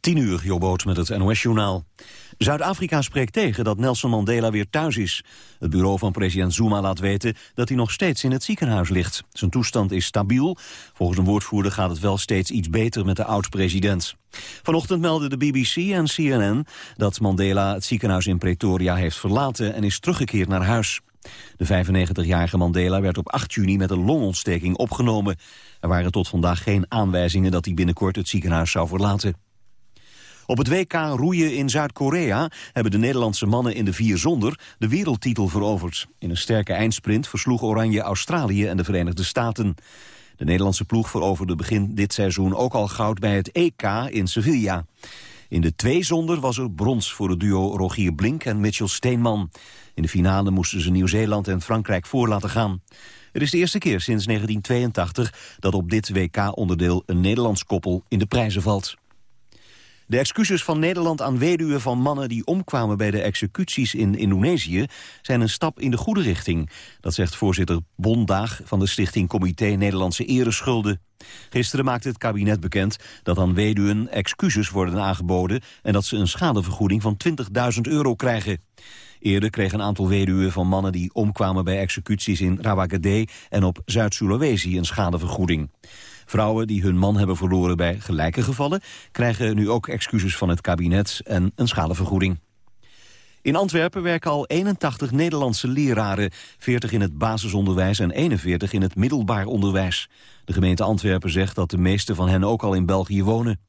10 uur, Jobboot met het NOS-journaal. Zuid-Afrika spreekt tegen dat Nelson Mandela weer thuis is. Het bureau van president Zuma laat weten dat hij nog steeds in het ziekenhuis ligt. Zijn toestand is stabiel. Volgens een woordvoerder gaat het wel steeds iets beter met de oud-president. Vanochtend meldden de BBC en CNN dat Mandela het ziekenhuis in Pretoria heeft verlaten en is teruggekeerd naar huis. De 95-jarige Mandela werd op 8 juni met een longontsteking opgenomen. Er waren tot vandaag geen aanwijzingen dat hij binnenkort het ziekenhuis zou verlaten. Op het WK roeien in Zuid-Korea hebben de Nederlandse mannen in de vier zonder de wereldtitel veroverd. In een sterke eindsprint versloeg Oranje Australië en de Verenigde Staten. De Nederlandse ploeg veroverde begin dit seizoen ook al goud bij het EK in Sevilla. In de twee zonder was er brons voor het duo Rogier Blink en Mitchell Steenman. In de finale moesten ze Nieuw-Zeeland en Frankrijk voor laten gaan. Het is de eerste keer sinds 1982 dat op dit WK-onderdeel een Nederlands koppel in de prijzen valt. De excuses van Nederland aan weduwen van mannen die omkwamen bij de executies in Indonesië zijn een stap in de goede richting. Dat zegt voorzitter Bondaag van de stichting Comité Nederlandse Ereschulden. Gisteren maakte het kabinet bekend dat aan weduwen excuses worden aangeboden en dat ze een schadevergoeding van 20.000 euro krijgen. Eerder kreeg een aantal weduwen van mannen die omkwamen bij executies in Rawagede en op Zuid-Sulawesi een schadevergoeding. Vrouwen die hun man hebben verloren bij gelijke gevallen... krijgen nu ook excuses van het kabinet en een schadevergoeding. In Antwerpen werken al 81 Nederlandse leraren, 40 in het basisonderwijs en 41 in het middelbaar onderwijs. De gemeente Antwerpen zegt dat de meeste van hen ook al in België wonen.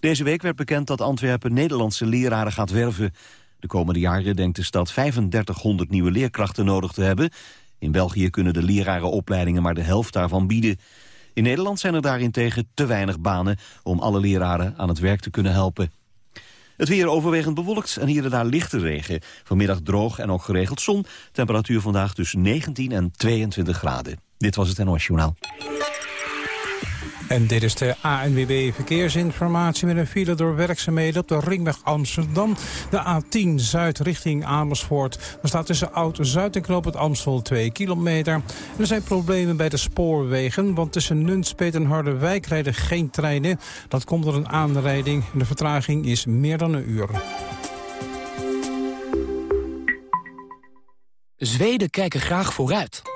Deze week werd bekend dat Antwerpen Nederlandse leraren gaat werven. De komende jaren denkt de stad 3500 nieuwe leerkrachten nodig te hebben. In België kunnen de lerarenopleidingen maar de helft daarvan bieden. In Nederland zijn er daarentegen te weinig banen om alle leraren aan het werk te kunnen helpen. Het weer overwegend bewolkt en hier en daar lichte regen. Vanmiddag droog en ook geregeld zon. Temperatuur vandaag tussen 19 en 22 graden. Dit was het NOS Journaal. En dit is de ANWB Verkeersinformatie met een file door werkzaamheden op de ringweg Amsterdam. De A10 Zuid richting Amersfoort. Er staat tussen Oud-Zuid en Knoop het Amstel 2 kilometer. er zijn problemen bij de spoorwegen, want tussen Nunspeet en Harderwijk rijden geen treinen. Dat komt door een aanrijding en de vertraging is meer dan een uur. Zweden kijken graag vooruit.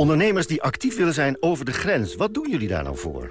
Ondernemers die actief willen zijn over de grens, wat doen jullie daar nou voor?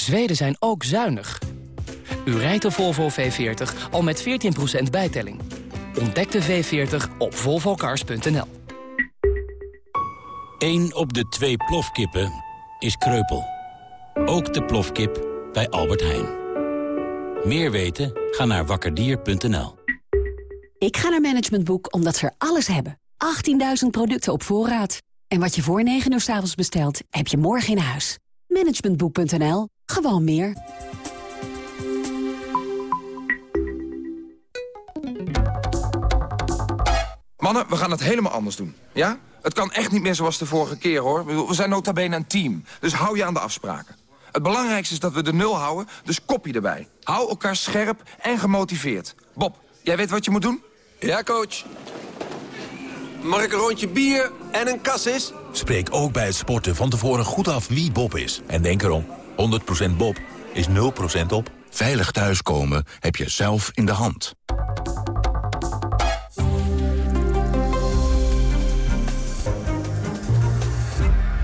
Zweden zijn ook zuinig. U rijdt de Volvo V40 al met 14% bijtelling. Ontdek de V40 op volvocars.nl. Eén op de twee plofkippen is kreupel. Ook de plofkip bij Albert Heijn. Meer weten? Ga naar wakkerdier.nl. Ik ga naar Management Boek omdat ze er alles hebben. 18.000 producten op voorraad. En wat je voor 9 uur s avonds bestelt, heb je morgen in huis. Managementboek.nl. Gewoon meer. Mannen, we gaan het helemaal anders doen. Ja? Het kan echt niet meer zoals de vorige keer, hoor. We zijn nota bene een team. Dus hou je aan de afspraken. Het belangrijkste is dat we de nul houden, dus kopie erbij. Hou elkaar scherp en gemotiveerd. Bob, jij weet wat je moet doen? Ja, coach. Mag ik een rondje bier en een kassis? Spreek ook bij het sporten van tevoren goed af wie Bob is. En denk erom, 100% Bob is 0% op. Veilig thuiskomen heb je zelf in de hand.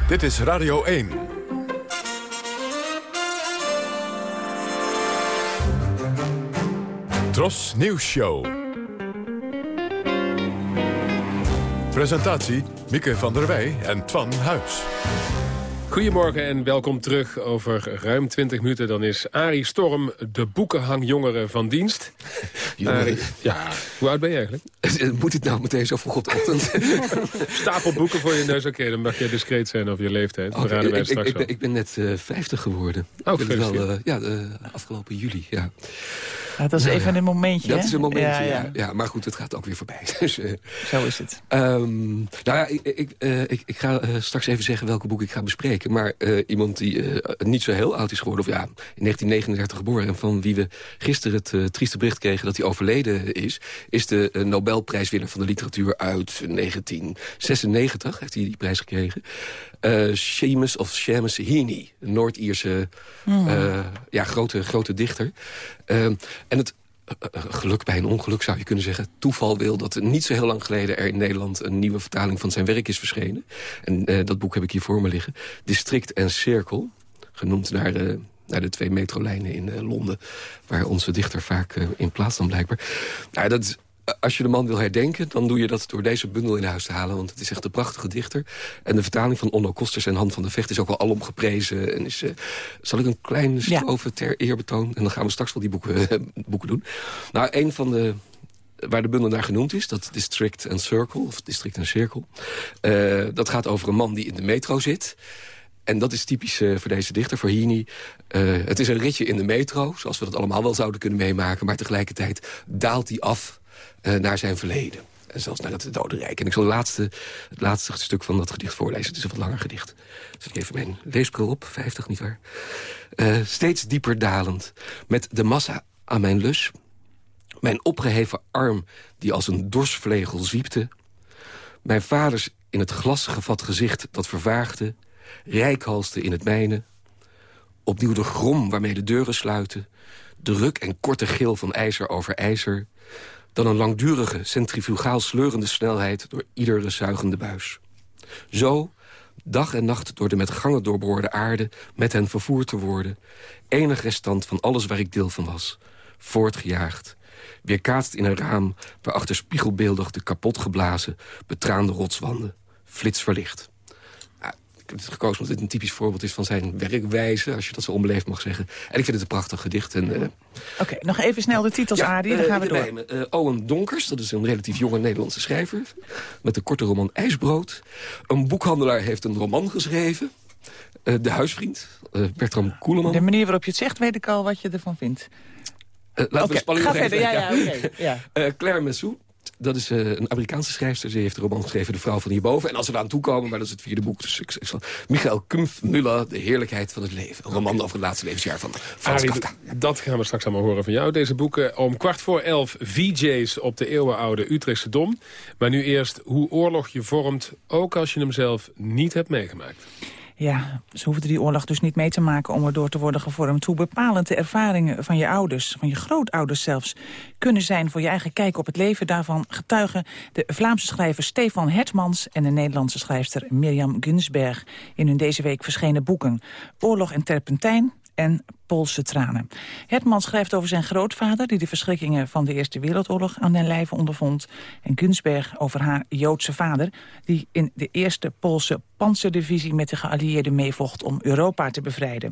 Dit is Radio 1. Tros Nieuws Show. Presentatie Mieke van der Wij en Twan Huis. Goedemorgen en welkom terug. Over ruim 20 minuten dan is Arie Storm de boekenhangjongere van dienst. Arie, ja, hoe oud ben je eigenlijk? Moet het nou meteen zo vroeg op de ochtend? Stapel boeken voor je neus, oké, dan mag je discreet zijn over je leeftijd. We raden wij ik, straks ik, ben, ik ben net eh 50 geworden. Oh, Ik ben wel, eh, ja, de, afgelopen juli, ja. Ja, dat is Nou even ja, een momentje, Dat hè? is een momentje, Ja, ja, ja. ja. Maar goed, het gaat ook weer voorbij. Dus, eh, Zo is het. Ehm, nou ja, ik, ik, eh, ik, ik ga eh, straks even zeggen welke boek ik ga bespreken. Maar eh, iemand die eh, niet zo heel oud is geworden... of ja, in 1939 geboren... en van wie we gisteren het eh, trieste bericht kregen dat hij overleden is... is de Nobelprijswinnaar van de literatuur uit 1996. Heeft hij die prijs gekregen. Seamus of Seamus Heaney, een Noord-Ierse Hmm. ja, grote, grote dichter. En het geluk bij een ongeluk zou je kunnen zeggen. Toeval wil dat niet zo heel lang geleden er in Nederland... een nieuwe vertaling van zijn werk is verschenen. En eh, dat boek heb ik hier voor me liggen. District en Cirkel, genoemd naar... eh, naar de twee metrolijnen in eh, Londen... waar onze dichter vaak eh, in plaats dan blijkbaar. Nou, dat als je de man wil herdenken, dan doe je dat door deze bundel in huis te halen. Want het is echt een prachtige dichter. En de vertaling van Onno Kosters en Han van der Vecht is ook wel alom geprezen. En is, eh, zal ik een klein strofe ter eerbetoon? En dan gaan we straks wel die boeken, eh, boeken doen. Nou, een van de waar de bundel naar genoemd is, dat District and Circle, of District en Cirkel. eh, dat gaat over een man die in de metro zit. En dat is typisch voor deze dichter, voor. Eh, het is een ritje in de metro, zoals we dat allemaal wel zouden kunnen meemaken. Maar tegelijkertijd daalt hij af eh, naar zijn verleden. En zelfs naar het dodenrijk. En ik zal het laatste, het laatste stuk van dat gedicht voorlezen. Het is een wat langer gedicht. Dus ik even mijn leesbril op, 50 nietwaar. Eh steeds dieper dalend, met de massa aan mijn lus... mijn opgeheven arm die als een dorsvlegel zwiepte... mijn vaders in het glas gevat gezicht dat vervaagde... rijkhalste in het mijne... opnieuw de grom waarmee de deuren sluiten... de ruk en korte gil van ijzer over ijzer... dan een langdurige, centrifugaal sleurende snelheid... door iedere zuigende buis. Zo, dag en nacht door de met gangen doorboorde aarde... met hen vervoerd te worden. Enig restant van alles waar ik deel van was. Voortgejaagd. Weerkaatst in een raam waarachter spiegelbeeldig de kapotgeblazen... betraande rotswanden. Flits verlicht. Ik heb het gekozen omdat dit een typisch voorbeeld is van zijn werkwijze... als je dat zo onbeleefd mag zeggen. En ik vind het een prachtig gedicht. En, eh, Oké, nog even snel de titels, ja, Arie, dan eh, gaan we door. Eh, Owen Donkers, dat is een relatief jonge Nederlandse schrijver... met de korte roman IJsbrood. Een boekhandelaar heeft een roman geschreven. Eh, de huisvriend, eh, Bertram Koeleman. De manier waarop je het zegt, weet ik al wat je ervan vindt. Eh, laten Oké, we spanning ga verder. Ja, ja, ja. Eh, Claire Messou, dat is eh, een Amerikaanse schrijfster. Ze heeft een roman geschreven, De Vrouw van Hierboven. En als we eraan toekomen, maar dat is het vierde boek... Dus ik, ik zal- Michael Kumpf-Müller, De Heerlijkheid van het Leven. Een roman over het laatste levensjaar van Frans Kafka. dat gaan we straks allemaal horen van jou. Deze boeken om kwart voor elf VJ's op de eeuwenoude Utrechtse Dom. Maar nu eerst hoe oorlog je vormt, ook als je hem zelf niet hebt meegemaakt. Ja, ze hoefden die oorlog dus niet mee te maken om erdoor te worden gevormd. Hoe bepalend de ervaringen van je ouders, van je grootouders zelfs, kunnen zijn voor je eigen kijk op het leven. Daarvan getuigen de Vlaamse schrijver Stefan Hertmans en de Nederlandse schrijfster Mirjam Gunsberg in hun deze week verschenen boeken. Oorlog en Terpentijn en Poolse tranen. Hetman schrijft over zijn grootvader... die de verschrikkingen van de Eerste Wereldoorlog aan den lijve ondervond. En Gunsberg over haar Joodse vader... die in de Eerste Poolse panzerdivisie met de geallieerden meevocht... om Europa te bevrijden.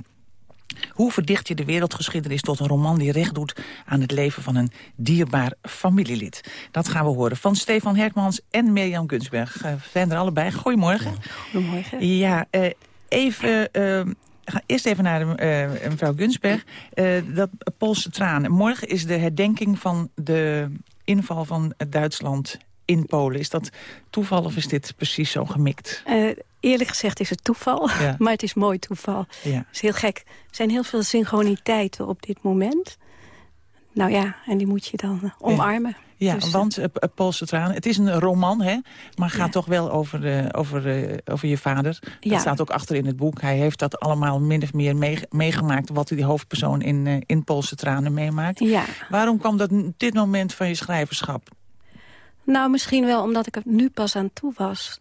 Hoe verdicht je de wereldgeschiedenis tot een roman die recht doet aan het leven van een dierbaar familielid? Dat gaan we horen van Stefan Hertmans en Mirjam Gunsberg. Uh, zijn er allebei. Goedemorgen. Goedemorgen. Ja, uh, even... Uh, ga eerst even naar uh, mevrouw Gunsberg. Uh, dat Poolse tranen. Morgen is de herdenking van de inval van Duitsland in Polen. Is dat toeval of is dit precies zo gemikt? Uh, eerlijk gezegd is het toeval, ja. maar het is mooi toeval. Ja. Het is heel gek. Er zijn heel veel synchroniteiten op dit moment. Nou ja, en die moet je dan omarmen. Ja, dus, want uh, Poolse tranen. Het is een roman, hè? maar gaat ja. toch wel over, uh, over, uh, over je vader. Dat ja. staat ook achter in het boek. Hij heeft dat allemaal min of meer mee, meegemaakt... wat die hoofdpersoon in, in Poolse tranen meemaakt. Ja. Waarom kwam dat dit moment van je schrijverschap? Nou, misschien wel omdat ik er nu pas aan toe was.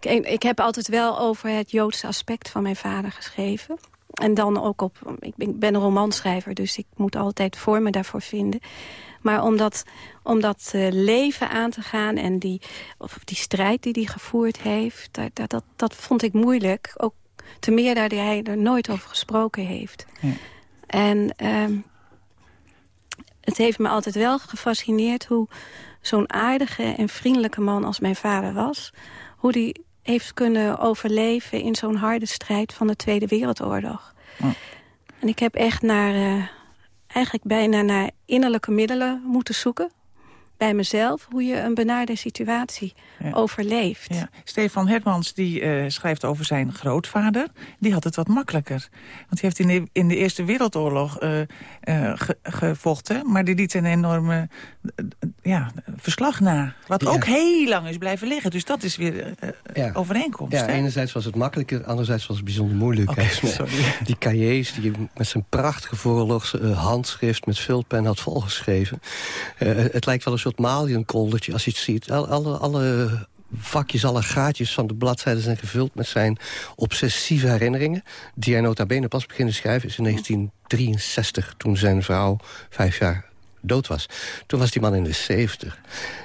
Ik, ik heb altijd wel over het Joodse aspect van mijn vader geschreven. En dan ook op... Ik ben een romanschrijver, dus ik moet altijd vormen daarvoor vinden. Maar om dat, om dat eh, leven aan te gaan en die, of die strijd die hij gevoerd heeft... Dat, dat, dat, vond ik moeilijk. Ook te meer dat hij er nooit over gesproken heeft. Ja. En ehm, het heeft me altijd wel gefascineerd hoe zo'n aardige en vriendelijke man als mijn vader was... hoe die heeft kunnen overleven in zo'n harde strijd van de Tweede Wereldoorlog. En ik heb echt naar, uh, eigenlijk bijna naar innerlijke middelen moeten zoeken bij mezelf hoe je een benarde situatie overleeft. Ja. Stefan Hermans die, uh, schrijft over zijn grootvader. Die had het wat makkelijker. Want hij heeft in de, in de Eerste Wereldoorlog uh, uh, ge, gevochten... maar die liet een enorme ja, verslag na. Wat ja. ook heel lang is blijven liggen. Dus dat is weer ja. overeenkomst. Ja, enerzijds was het makkelijker, anderzijds was het bijzonder moeilijk. Okay, die cahiers die met zijn prachtige voorlogs handschrift... met vulpen had volgeschreven. het lijkt wel een soort maliënkoldertje als je het ziet. Alle, alle vakjes, alle gaatjes van de bladzijden zijn gevuld met zijn obsessieve herinneringen. Die hij nota bene pas beginnen schrijven is in 1963, toen zijn vrouw vijf jaar dood was. Toen was die man in de 70.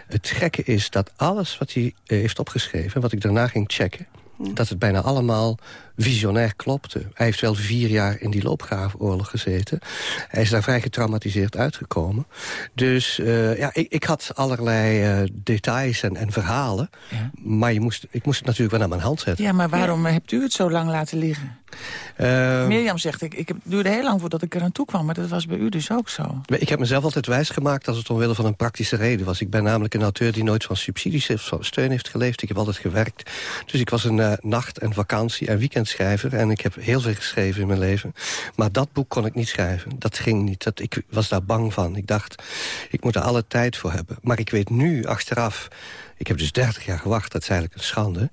Het gekke is dat alles wat hij heeft opgeschreven... wat ik daarna ging checken... dat het bijna allemaal visionair klopte. Hij heeft wel vier jaar in die loopgravenoorlog gezeten. Hij is daar vrij getraumatiseerd uitgekomen. Dus uh, ja, ik, ik, had allerlei uh, details en, en verhalen. Ja. Maar je moest, ik moest het natuurlijk wel naar mijn hand zetten. Ja, maar waarom ja. hebt u het zo lang laten liggen? Uh, Mirjam zegt, ik, ik heb, duurde heel lang voordat ik er aan toe kwam. Maar dat was bij u dus ook zo. Ik heb mezelf altijd wijsgemaakt als het omwille van een praktische reden was. Ik ben namelijk een auteur die nooit van subsidies of van steun heeft geleefd. Ik heb altijd gewerkt. Dus ik was een uh, nacht- en vakantie- en weekendschrijver. En ik heb heel veel geschreven in mijn leven. Maar dat boek kon ik niet schrijven. Dat ging niet. Dat, ik was daar bang van. Ik dacht, ik moet er alle tijd voor hebben. Maar ik weet nu, achteraf... Ik heb dus 30 jaar gewacht, dat is eigenlijk een schande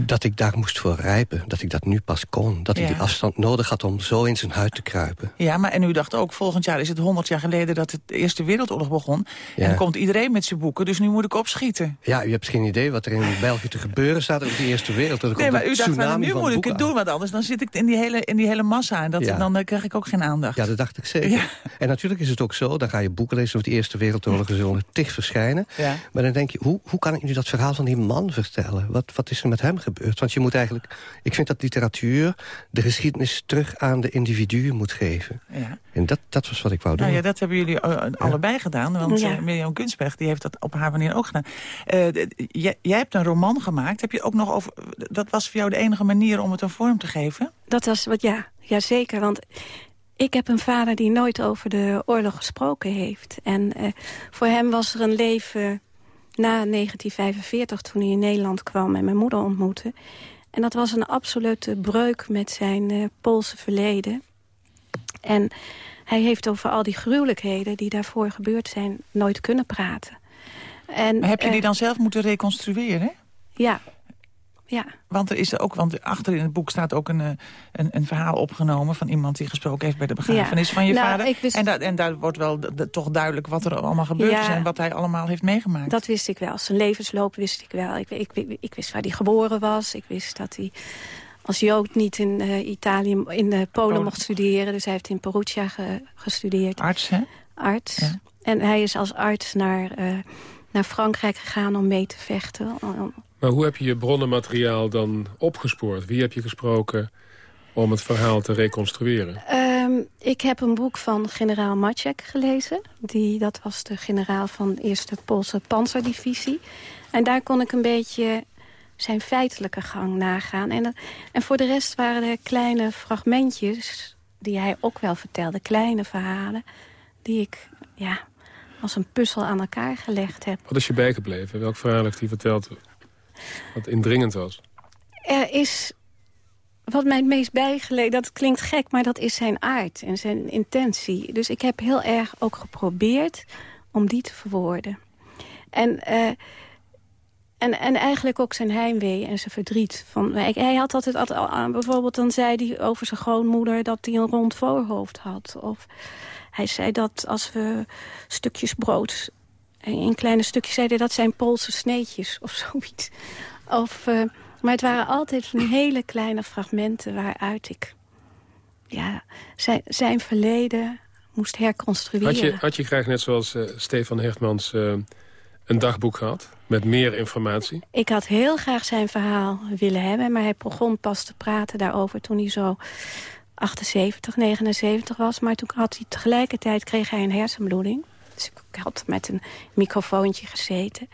dat ik daar moest voor rijpen. Dat ik dat nu pas kon. Dat ik die afstand nodig had om zo in zijn huid te kruipen. Ja, maar en u dacht ook, volgend jaar is het 100 jaar geleden... dat de Eerste Wereldoorlog begon. Ja. En dan komt iedereen met zijn boeken, dus nu moet ik opschieten. Ja, u hebt geen idee wat er in België te gebeuren staat... over de Eerste Wereldoorlog. Nee, maar u dacht, nu moet ik het doen, want anders dan zit ik in die hele, in die hele massa... en dat, ja. dan uh, krijg ik ook geen aandacht. Ja, dat dacht ik zeker. En natuurlijk is het ook zo, dan ga je boeken lezen... over de Eerste Wereldoorlog, er zullen tig verschijnen. Maar dan denk je, hoe, hoe kan ik nu dat verhaal van die man vertellen? Wat, wat is er met hem gebeurd? Want je moet eigenlijk... Ik vind dat literatuur de geschiedenis terug aan de individuen moet geven. Ja. En dat, dat was wat ik wou doen. Nou ja, dat hebben jullie allebei gedaan. Want ja. uh, Mirjam Kunstberg die heeft dat op haar manier ook gedaan. Uh, jij, jij hebt een roman gemaakt. Heb je ook nog over... Dat was voor jou de enige manier om het een vorm te geven? Dat was wat, ja. Ja, zeker. Want ik heb een vader die nooit over de oorlog gesproken heeft. En uh, voor hem was er een leven na 1945, toen hij in Nederland kwam en mijn moeder ontmoette. En dat was een absolute breuk met zijn uh, Poolse verleden. En hij heeft over al die gruwelijkheden die daarvoor gebeurd zijn... nooit kunnen praten. En, maar heb je die uh, dan zelf moeten reconstrueren? Ja, ja. Want er is er ook, want achter in het boek staat ook een, een, een verhaal opgenomen van iemand die gesproken heeft bij de begrafenis ja. van je nou, vader. Wist... En, en, daar wordt wel toch duidelijk wat er allemaal gebeurd ja. is en wat hij allemaal heeft meegemaakt. Dat wist ik wel. Zijn levensloop wist ik wel. Ik, ik, ik, ik wist waar hij geboren was. Ik wist dat hij als Jood niet in uh, Italië, in uh, Polen, mocht studeren. Dus hij heeft in Perugia ge, gestudeerd. Arts, hè? Arts. Ja. En hij is als arts naar, uh, naar Frankrijk gegaan om mee te vechten. Maar hoe heb je je bronnenmateriaal dan opgespoord? Wie heb je gesproken om het verhaal te reconstrueren? Um, ik heb een boek van generaal Maciek gelezen. Die, dat was de generaal van de eerste Poolse panzerdivisie. En daar kon ik een beetje zijn feitelijke gang nagaan. En, en voor de rest waren er kleine fragmentjes die hij ook wel vertelde. Kleine verhalen die ik ja, als een puzzel aan elkaar gelegd heb. Wat is je bijgebleven? Welk verhaal heeft hij verteld wat indringend was? Er is wat mij het meest bijgeleden, dat klinkt gek, maar dat is zijn aard en zijn intentie. Dus ik heb heel erg ook geprobeerd om die te verwoorden. En, uh, en, en eigenlijk ook zijn heimwee en zijn verdriet. Van, hij had altijd, altijd, bijvoorbeeld dan zei hij over zijn grootmoeder dat hij een rond voorhoofd had. Of hij zei dat als we stukjes brood in kleine stukjes zei hij dat zijn Poolse sneetjes of zoiets. Of, uh, maar het waren altijd van hele kleine fragmenten waaruit ik ja, zijn, zijn verleden moest herconstrueren. Had je, had je graag net zoals uh, Stefan Hertmans uh, een dagboek gehad? Met meer informatie? Ik had heel graag zijn verhaal willen hebben. Maar hij begon pas te praten daarover toen hij zo 78, 79 was. Maar toen had hij tegelijkertijd kreeg hij een hersenbloeding. Dus ik had met een microfoontje gezeten.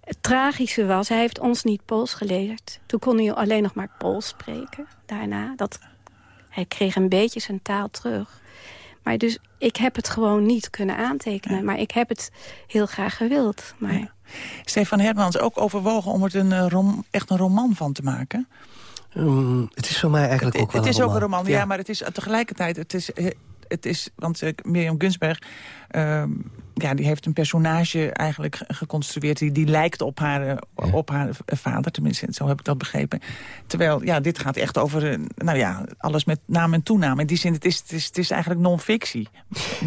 Het tragische was, hij heeft ons niet Pools geleerd. Toen kon hij alleen nog maar Pools spreken. Daarna, dat, hij kreeg een beetje zijn taal terug. Maar dus, ik heb het gewoon niet kunnen aantekenen. Maar ik heb het heel graag gewild. Maar... Ja. Stefan Hermans, ook overwogen om er een, rom, echt een roman van te maken? Um, het is voor mij eigenlijk het, ook wel Het is een ook roman. een roman, ja, ja maar het is tegelijkertijd... Het is, het is, want uh, Mirjam Gunsberg uh, ja, die heeft een personage eigenlijk geconstrueerd... die, die lijkt op haar, ja. op haar vader, tenminste, zo heb ik dat begrepen. Terwijl, ja, dit gaat echt over, nou ja, alles met naam en toename. In die zin, het is, het is, het is eigenlijk non-fictie.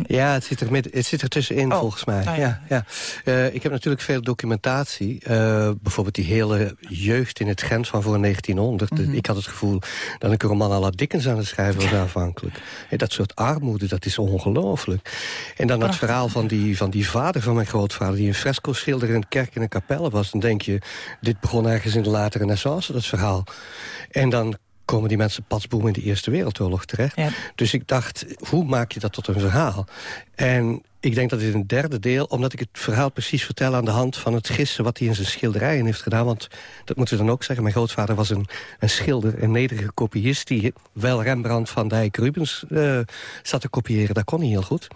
Ja, het zit er, met, het zit er tussenin, oh, volgens mij. nou ja. Ja, uh, ik heb natuurlijk veel documentatie. Uh, bijvoorbeeld die hele jeugd in het Gent van voor 1900. Mm -hmm. Ik had het gevoel dat ik een roman à la Dickens aan het schrijven was aanvankelijk. En dat soort armoede, dat is ongelooflijk. En dan het verhaal van die, van die vader van mijn grootvader... die een fresco schilder in een kerk en een kapelle was... dan denk je, dit begon ergens in de late renaissance, dat verhaal. En dan komen die mensen patsboom in de Eerste Wereldoorlog terecht. Ja. Dus ik dacht, hoe maak je dat tot een verhaal? En ik denk dat dit een derde deel... omdat ik het verhaal precies vertel aan de hand van het gissen... wat hij in zijn schilderijen heeft gedaan. Want dat moeten we dan ook zeggen. Mijn grootvader was een, een schilder, een nederige kopiist... die wel Rembrandt van Dijk Rubens uh, zat te kopiëren. Dat kon hij heel goed.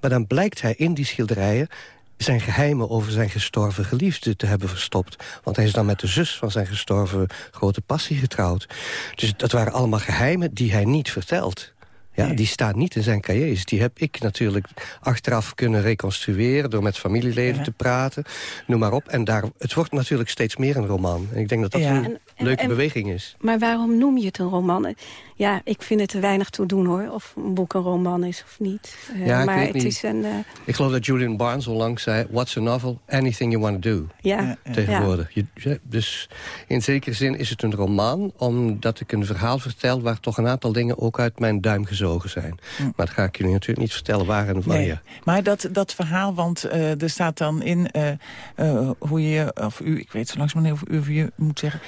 Maar dan blijkt hij in die schilderijen zijn geheimen over zijn gestorven geliefde te hebben verstopt. Want hij is dan met de zus van zijn gestorven grote passie getrouwd. Dus dat waren allemaal geheimen die hij niet vertelt. Ja, die staan niet in zijn cahiers. Die heb ik natuurlijk achteraf kunnen reconstrueren... door met familieleden ja. te praten, noem maar op. En daar, het wordt natuurlijk steeds meer een roman. En ik denk dat dat ja. een en, en, leuke en, beweging is. Maar waarom noem je het een roman? Ja, ik vind het er weinig toe doen, hoor. Of een boek een roman is of niet. Uh, ja, maar ik het niet. is een... Uh... Ik geloof dat Julian Barnes onlangs zei... What's a novel? Anything you want to do. Ja. Tegenwoordig. Je, dus in zekere zin is het een roman... omdat ik een verhaal vertel... waar toch een aantal dingen ook uit mijn duim gezogen zijn. Hm. Maar dat ga ik jullie natuurlijk niet vertellen waar en wanneer. Nee. Maar dat, dat verhaal, want uh, er staat dan in... hoe je, of u, ik weet zo langzamerhand of u of je moet zeggen...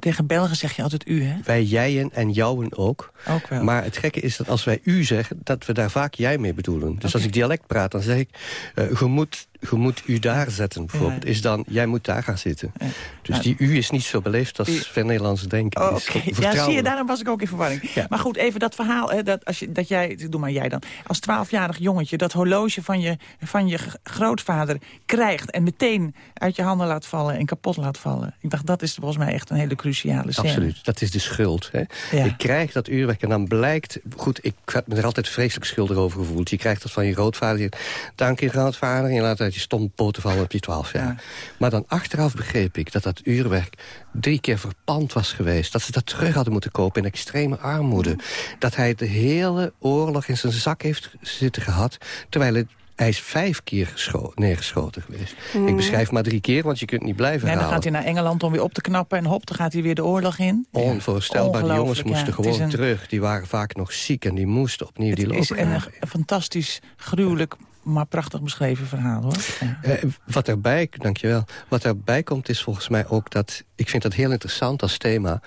tegen Belgen zeg je altijd u, hè? Wij, jijen en jouwen ook. ook wel. Maar het gekke is dat als wij u zeggen... dat we daar vaak jij mee bedoelen. Dus okay. als ik dialect praat, dan zeg ik... Je, moet, je moet u daar zetten, bijvoorbeeld. Is dan, jij moet daar gaan zitten. Dus die u is niet zo beleefd als veel Nederlandse denken. Oh, okay. Ja, zie je, daarom was ik ook in verwarring. Maar goed, even dat verhaal, hè, dat, als je, dat jij, doe maar jij dan... als twaalfjarig jongetje dat horloge van je, van je grootvader krijgt... en meteen uit je handen laat vallen en kapot laat vallen. Ik dacht, dat is volgens mij echt een hele cruciale scène. Absoluut, dat is de schuld. Hè? Je krijgt dat uurwerk en dan blijkt... Goed, ik heb me er altijd vreselijk schuldig over gevoeld. Je krijgt dat van je grootvader. Dank je grootvader. En je laat uit je stom poten vallen op je twaalf jaar. Ja. Maar dan achteraf begreep ik dat dat uurwerk drie keer verpand was geweest. Dat ze dat terug hadden moeten kopen in extreme armoede. Dat hij de hele oorlog in zijn zak heeft zitten gehad. Terwijl het hij is vijf keer neergeschoten geweest. Mm. Ik beschrijf maar drie keer, want je kunt niet blijven ja, dan gaat hij naar Engeland om weer op te knappen... en hop, dan gaat hij weer de oorlog in. Onvoorstelbaar. Die jongens moesten ja, gewoon een... terug. Die waren vaak nog ziek en die moesten opnieuw het die lopen. Het is een, fantastisch, gruwelijk maar prachtig beschreven verhaal, hoor. Ja. Uh, wat erbij, dankjewel. Wat erbij komt is volgens mij ook dat... ik vind dat heel interessant als thema...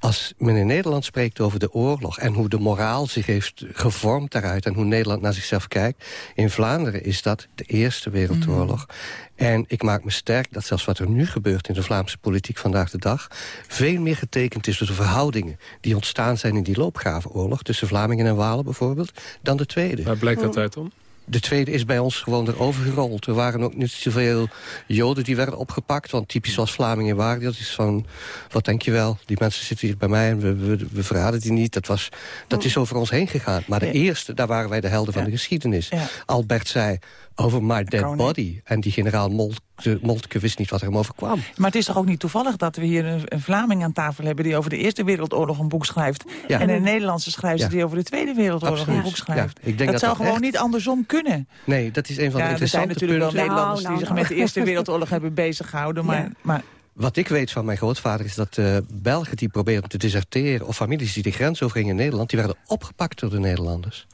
Als men in Nederland spreekt over de oorlog... en hoe de moraal zich heeft gevormd daaruit... en hoe Nederland naar zichzelf kijkt... in Vlaanderen is dat de Eerste Wereldoorlog. Mm. En ik maak me sterk dat zelfs wat er nu gebeurt... in de Vlaamse politiek vandaag de dag... veel meer getekend is door de verhoudingen... die ontstaan zijn in die loopgravenoorlog... tussen Vlamingen en Walen bijvoorbeeld... dan de Tweede. Waar blijkt dat uit om? De tweede is bij ons gewoon erover gerold. Er waren ook niet zoveel Joden die werden opgepakt. Want typisch zoals Vlamingen waren, dat is van... wat denk je wel, die mensen zitten hier bij mij en we, we, we verraden die niet. Dat, was, dat is over ons heen gegaan. Maar de ja. eerste, daar waren wij de helden van de geschiedenis. Ja. Albert zei, over my dead Koning. body. En die generaal Moltke, Moltke wist niet wat er hem overkwam. Maar het is toch ook niet toevallig dat we hier een, een Vlaming aan tafel hebben... die over de Eerste Wereldoorlog een boek schrijft. Ja. En een Nederlandse schrijver ja. die over de Tweede Wereldoorlog Absoluut. een boek schrijft. Ik denk dat, dat zou dat gewoon echt... niet andersom kunnen. Nee, dat is een van de ja, interessante Er zijn natuurlijk punten. wel Nederlanders nou, nou, die zich met de Eerste Wereldoorlog hebben bezig gehouden. Maar, ja. maar wat ik weet van mijn grootvader is dat uh, Belgen die probeerden te deserteren... of families die de grens overgingen in Nederland... die werden opgepakt door de Nederlanders.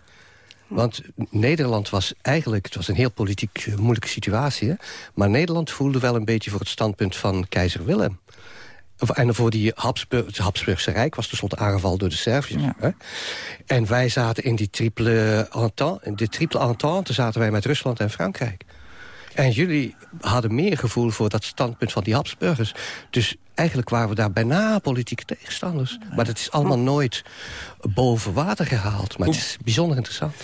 Want Nederland was eigenlijk... het was een heel politiek eh, moeilijke situatie... Hè? maar Nederland voelde wel een beetje voor het standpunt van keizer Willem. En voor die Habsburg, het Habsburgse Rijk was tenslotte aangevallen door de Serviërs. En wij zaten in die triple entente, in de triple entente zaten wij met Rusland en Frankrijk. En jullie hadden meer gevoel voor dat standpunt van die Habsburgers. Dus eigenlijk waren we daar bijna politieke tegenstanders. Maar dat is allemaal nooit boven water gehaald. Maar het is bijzonder interessant.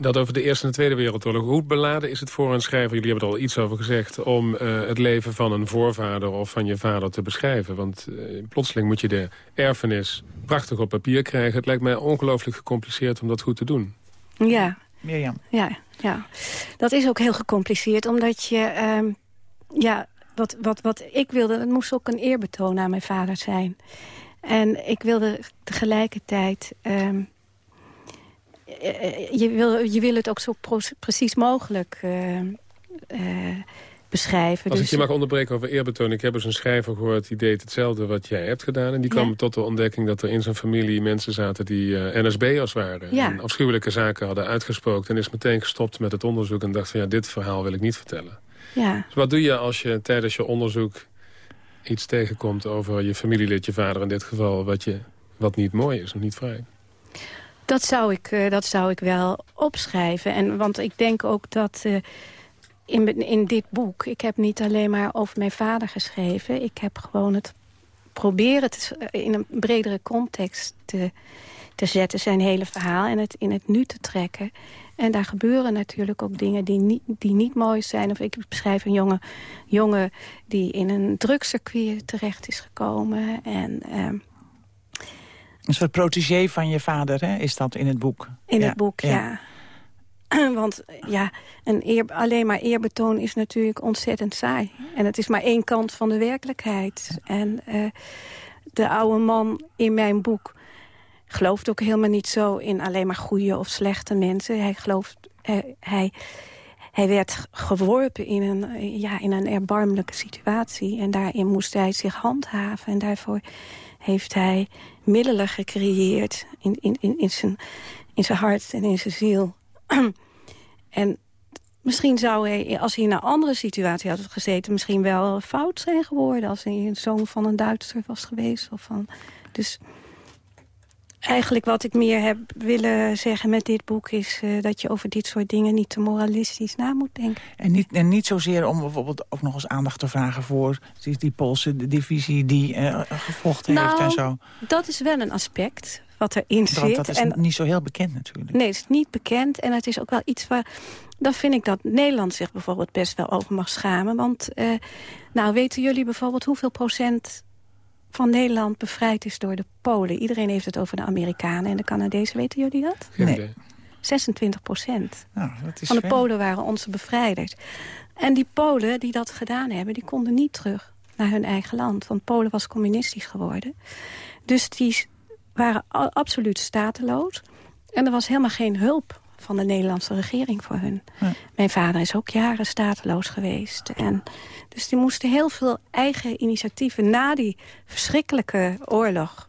Dat over de Eerste en de Tweede Wereldoorlog. Hoe beladen is het voor een schrijver, jullie hebben er al iets over gezegd... om uh, het leven van een voorvader of van je vader te beschrijven? Want uh, plotseling moet je de erfenis prachtig op papier krijgen. Het lijkt mij ongelooflijk gecompliceerd om dat goed te doen. Ja. Mirjam. Ja, ja. Dat is ook heel gecompliceerd, omdat je... Uh, ja, wat, wat, wat ik wilde, het moest ook een eerbetoon aan mijn vader zijn. En ik wilde tegelijkertijd... Uh, je, wil, je wil het ook zo precies mogelijk uh, beschrijven. Als dus... ik je mag onderbreken over eerbetoon. Ik heb eens een schrijver gehoord die deed hetzelfde wat jij hebt gedaan. En die kwam tot de ontdekking dat er in zijn familie mensen zaten die uh, NSB'ers waren. Ja. En afschuwelijke zaken hadden uitgesproken. En is meteen gestopt met het onderzoek en dacht van ja, dit verhaal wil ik niet vertellen. Ja. Dus wat doe je als je tijdens je onderzoek iets tegenkomt over je familielid, je vader in dit geval, wat, je, wat niet mooi is of niet vrij? Dat zou ik, uh, dat zou ik wel opschrijven. En, want ik denk ook dat uh, in, in dit boek... ik heb niet alleen maar over mijn vader geschreven. Ik heb gewoon het proberen te, in een bredere context te, te zetten... zijn hele verhaal en het in het nu te trekken. En daar gebeuren natuurlijk ook dingen die niet, die niet mooi zijn. Of ik beschrijf een jonge jongen die in een drugscircuit terecht is gekomen. En... Uh, een soort protégé van je vader, hè, is dat in het boek? In het boek, ja. Want ja, een eer, alleen maar eerbetoon is natuurlijk ontzettend saai. En het is maar één kant van de werkelijkheid. En uh, de oude man in mijn boek gelooft ook helemaal niet zo in alleen maar goede of slechte mensen. Hij gelooft, uh, hij, hij werd geworpen in een, ja, in een erbarmelijke situatie. En daarin moest hij zich handhaven. En daarvoor heeft hij middelen gecreëerd in, in, in, in, zijn, in zijn hart en in zijn ziel. en misschien zou hij, als hij in een andere situatie had gezeten... misschien wel fout zijn geworden als hij een zoon van een Duitser was geweest. Of van, dus eigenlijk wat ik meer heb willen zeggen met dit boek... is uh, dat je over dit soort dingen niet te moralistisch na moet denken. En niet, en niet zozeer om bijvoorbeeld ook nog eens aandacht te vragen... voor die, die Poolse divisie die uh, gevochten nou, heeft en zo. dat is wel een aspect wat erin dat, zit. Dat is en, niet zo heel bekend natuurlijk. Nee, het is niet bekend en het is ook wel iets waar... Dan vind ik dat Nederland zich bijvoorbeeld best wel over mag schamen. Want, uh, nou, weten jullie bijvoorbeeld hoeveel procent van Nederland bevrijd is door de Polen. Iedereen heeft het over de Amerikanen en de Canadezen. Weten jullie dat? Nee. 26 procent nou, van de Polen waren onze bevrijders. En die Polen die dat gedaan hebben, die konden niet terug naar hun eigen land. Want Polen was communistisch geworden. Dus die waren absoluut stateloos. En er was helemaal geen hulp van de Nederlandse regering voor hun. Ja. Mijn vader is ook jaren stateloos geweest. En dus die moesten heel veel eigen initiatieven na die verschrikkelijke oorlog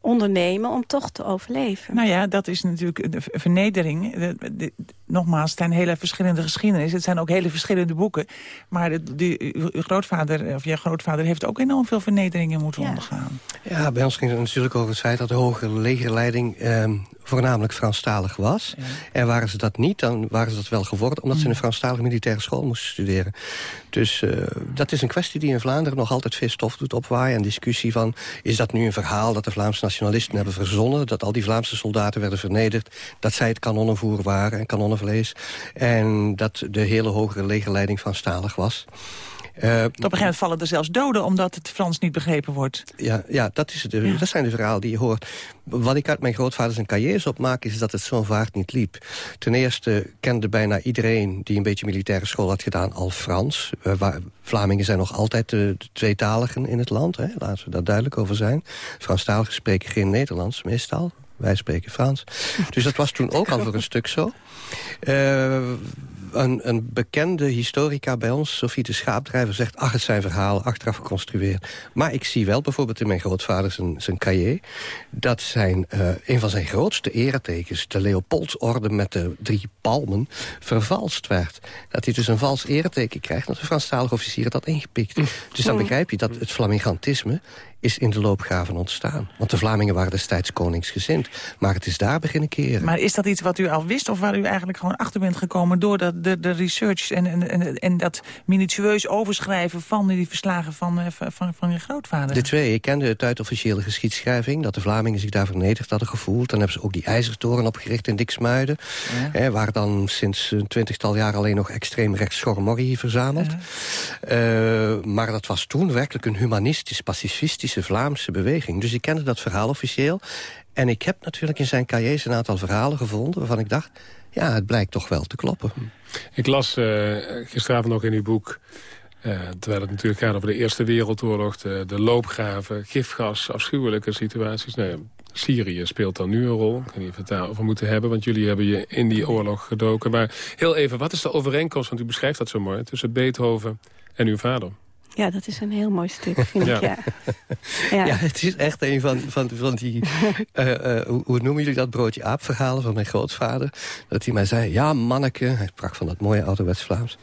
ondernemen om toch te overleven. Nou ja, dat is natuurlijk de vernedering. De, de, nogmaals, het zijn hele verschillende geschiedenissen. Het zijn ook hele verschillende boeken. Maar de, de, uw grootvader, of jouw grootvader heeft ook enorm veel vernederingen moeten ja. ondergaan. Ja, bij ons ging het natuurlijk over het feit dat de hogere legerleiding... Eh, voornamelijk Franstalig was. Ja. En waren ze dat niet, dan waren ze dat wel geworden... omdat ze in een Franstalige militaire school moesten studeren. Dus uh, dat is een kwestie die in Vlaanderen nog altijd veel stof doet opwaaien. En discussie van, is dat nu een verhaal dat de Vlaamse nationalisten hebben verzonnen... dat al die Vlaamse soldaten werden vernederd... dat zij het kanonnenvoer waren en kanonnenvlees... en dat de hele hogere legerleiding Franstalig was... Uh, Op een gegeven moment vallen er zelfs doden omdat het Frans niet begrepen wordt. Ja, ja, dat, is de, ja. dat zijn de verhalen die je hoort. Wat ik uit mijn grootvader zijn cahiers opmaak... is dat het zo'n vaart niet liep. Ten eerste kende bijna iedereen die een beetje militaire school had gedaan... al Frans. Uh, waar, Vlamingen zijn nog altijd de, de tweetaligen in het land. Hè? Laten we daar duidelijk over zijn. Franstaligen spreken geen Nederlands meestal. Wij spreken Frans. Dus dat was toen ook al voor een stuk zo. Uh, een, een, bekende historica bij ons, Sophie de Schaapdrijver, zegt... ach, het zijn verhalen, achteraf geconstrueerd. Maar ik zie wel bijvoorbeeld in mijn grootvader zijn, zijn cahier... dat zijn, uh, een van zijn grootste eretekens, de Leopoldsorde met de drie palmen... vervalst werd. Dat hij dus een vals ereteken krijgt... dat de Franstalige officieren dat ingepikt. Dus dan begrijp je dat het flamingantisme is in de loopgraven ontstaan. Want de Vlamingen waren destijds koningsgezind. Maar het is daar beginnen keren. Maar is dat iets wat u al wist of waar u eigenlijk gewoon achter bent gekomen... door dat, de, de research en, en, en dat minutieus overschrijven van die verslagen van, eh, van, van je grootvader? De twee. Ik kende het uit officiële geschiedschrijving... dat de Vlamingen zich daar vernederd hadden gevoeld. Dan hebben ze ook die ijzertoren opgericht in Diksmuiden. Hè, waar dan sinds een twintigtal jaar alleen nog extreem rechts schormorrie verzameld. Uh, maar dat was toen werkelijk een humanistisch, pacifistisch Vlaamse beweging. Dus ik kende dat verhaal officieel. En ik heb natuurlijk in zijn cahiers een aantal verhalen gevonden... waarvan ik dacht, ja, het blijkt toch wel te kloppen. Ik las uh, gisteravond nog in uw boek... Uh, terwijl het natuurlijk gaat over de Eerste Wereldoorlog... de, de loopgraven, gifgas, afschuwelijke situaties. Nou, Syrië speelt dan nu een rol. Ik weet niet of we het daarover moeten hebben... want jullie hebben je in die oorlog gedoken. Maar heel even, wat is de overeenkomst, want u beschrijft dat zo mooi... tussen Beethoven en uw vader? Ja, dat is een heel mooi stuk, vind ja. ik. Ja. ja. Ja. het is echt een van, van, van die... Uh, uh, hoe, hoe, noemen jullie dat broodje aapverhalen van mijn grootvader? Dat hij mij zei, ja manneke, hij sprak van dat mooie ouderwets Vlaams...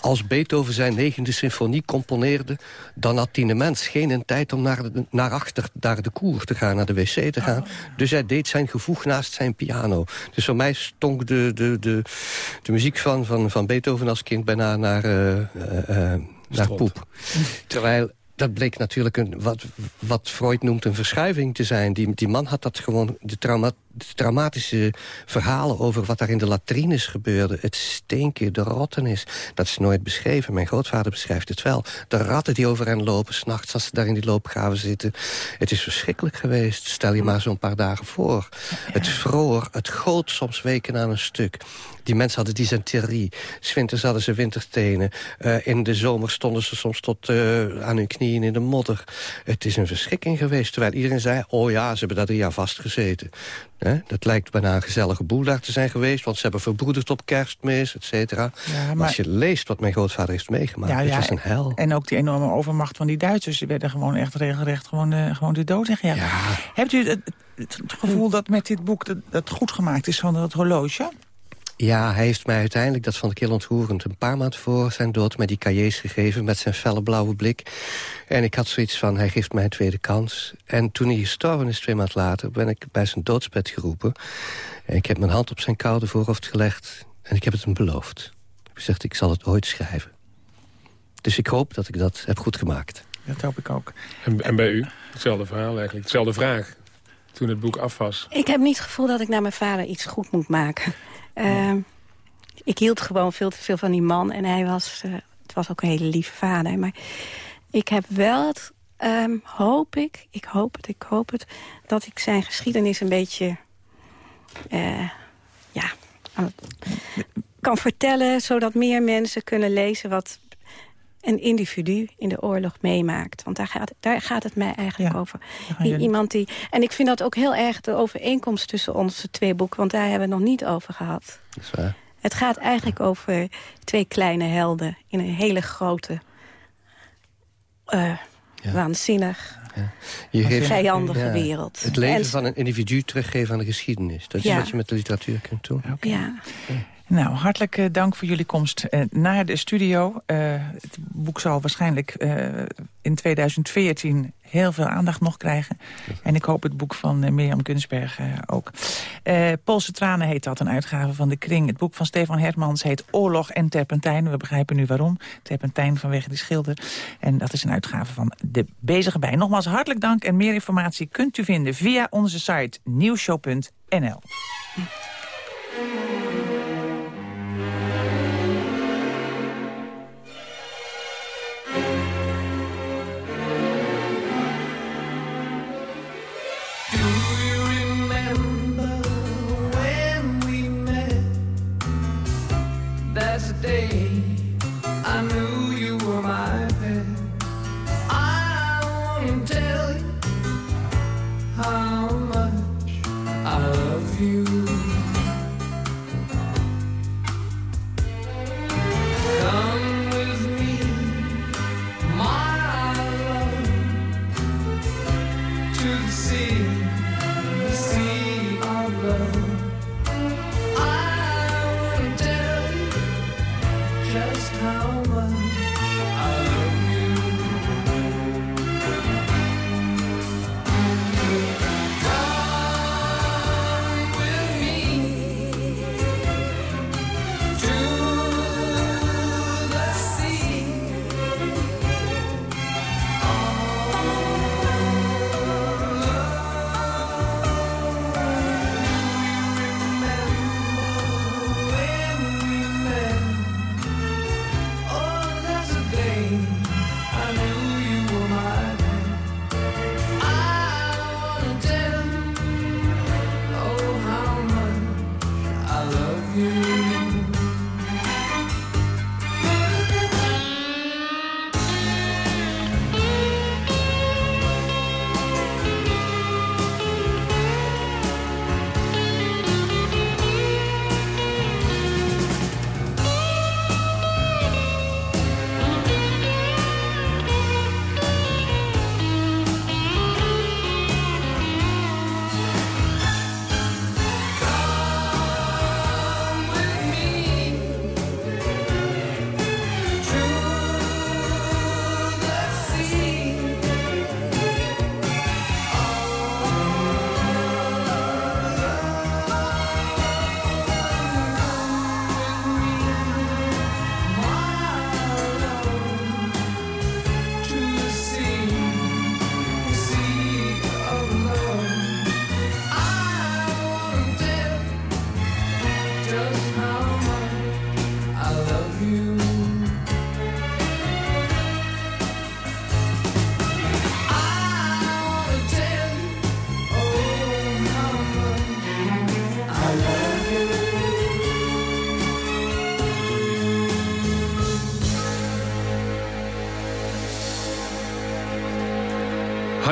Als Beethoven zijn negende symfonie componeerde... dan had die mens geen tijd om naar, de, naar achter, naar de koer te gaan, naar de wc te gaan. Dus hij deed zijn gevoeg naast zijn piano. Dus voor mij stonk de, de, de, de muziek van, van, van Beethoven als kind bijna naar... Uh, uh, naar poep. Terwijl dat bleek natuurlijk een, wat, wat Freud noemt een verschuiving te zijn. Die, die man had dat gewoon, de, trauma, de traumatische verhalen over wat daar in de latrines gebeurde. Het stinken, de rottenis. Dat is nooit beschreven. Mijn grootvader beschrijft het wel. De ratten die over hen lopen, s'nachts als ze daar in die loopgraven zitten. Het is verschrikkelijk geweest. Stel je maar zo'n paar dagen voor. Het vroor, het goot soms weken aan een stuk. Die mensen hadden dysenterie. Zwinters hadden ze wintertenen. Uh, in de zomer stonden ze soms tot uh, aan hun knieën in de modder. Het is een verschrikking geweest. Terwijl iedereen zei, oh ja, ze hebben daar drie jaar vastgezeten. He, dat lijkt bijna een gezellige boel daar te zijn geweest... want ze hebben verbroederd op kerstmis, et cetera. Ja, maar... Als je leest wat mijn grootvader heeft meegemaakt, ja, het was een hel. En ook die enorme overmacht van die Duitsers. Die werden gewoon echt regelrecht gewoon, uh, gewoon de dood ingejaagd. Ja. Hebt u het, het, gevoel dat met dit boek dat, dat goed gemaakt is van het horloge? Ja, hij heeft mij uiteindelijk, dat vond ik heel ontroerend... een paar maanden voor zijn dood met die cahiers gegeven... met zijn felle blauwe blik. En ik had zoiets van, hij geeft mij een tweede kans. En toen hij gestorven is, twee maanden later... ben ik bij zijn doodsbed geroepen. En ik heb mijn hand op zijn koude voorhoofd gelegd... en ik heb het hem beloofd. Ik heb gezegd, ik zal het ooit schrijven. Dus ik hoop dat ik dat heb goed gemaakt. Dat hoop ik ook. En, en bij u? Hetzelfde verhaal eigenlijk, hetzelfde vraag toen het boek af was. Ik heb niet het gevoel dat ik naar mijn vader iets goed moet maken. Uh, ik hield gewoon veel te veel van die man. En hij was, uh, het was ook een hele lieve vader. Maar ik heb wel het, um, hoop ik, ik hoop het, ik hoop het... dat ik zijn geschiedenis een beetje... Uh, ja, kan vertellen... zodat meer mensen kunnen lezen wat een individu in de oorlog meemaakt. Want daar gaat, daar gaat het mij eigenlijk over. iemand die, en ik vind dat ook heel erg de overeenkomst tussen onze twee boeken... want daar hebben we het nog niet over gehad. Dat is waar. Het gaat eigenlijk over twee kleine helden in een hele grote... Uh, ja. waanzinnig ja. Je geeft, vijandige wereld. Het leven van een individu teruggeven aan de geschiedenis. Dat is wat je met de literatuur kunt doen. Ja. Nou, hartelijk uh, dank voor jullie komst uh, naar de studio. Uh, het boek zal waarschijnlijk in 2014 heel veel aandacht nog krijgen. En ik hoop het boek van Mirjam Kunsberg ook. Poolse Tranen heet dat, een uitgave van De Kring. Het boek van Stefan Hermans heet Oorlog en Terpentijn. We begrijpen nu waarom. Terpentijn vanwege die schilder. En dat is een uitgave van De Bezige Bij. Nogmaals hartelijk dank en meer informatie kunt u vinden via onze site nieuwshow.nl.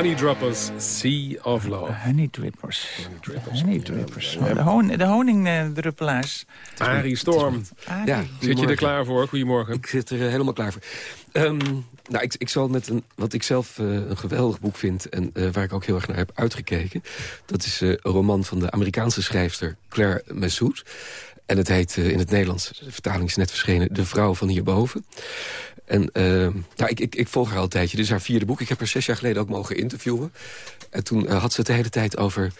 Honeydroppers, Sea of Love. Honeydrippers. Honeydrippers. De, hon de honingdruppelaars. Arie Storm. Ja, Zit je er klaar voor? Goedemorgen. Ik zit er uh, helemaal klaar voor. Um, nou, ik, ik zal met een, wat ik zelf uh, een geweldig boek vind... en uh, waar ik ook heel erg naar heb uitgekeken. Dat is een roman van de Amerikaanse schrijfster Claire Messoud. En het heet in het Nederlands, de vertaling is net verschenen... De vrouw van hierboven. En uh, ik, ik, ik, volg haar al een tijdje. Dit is haar vierde boek. Ik heb haar zes jaar geleden ook mogen interviewen. En toen uh, had ze het de hele tijd over...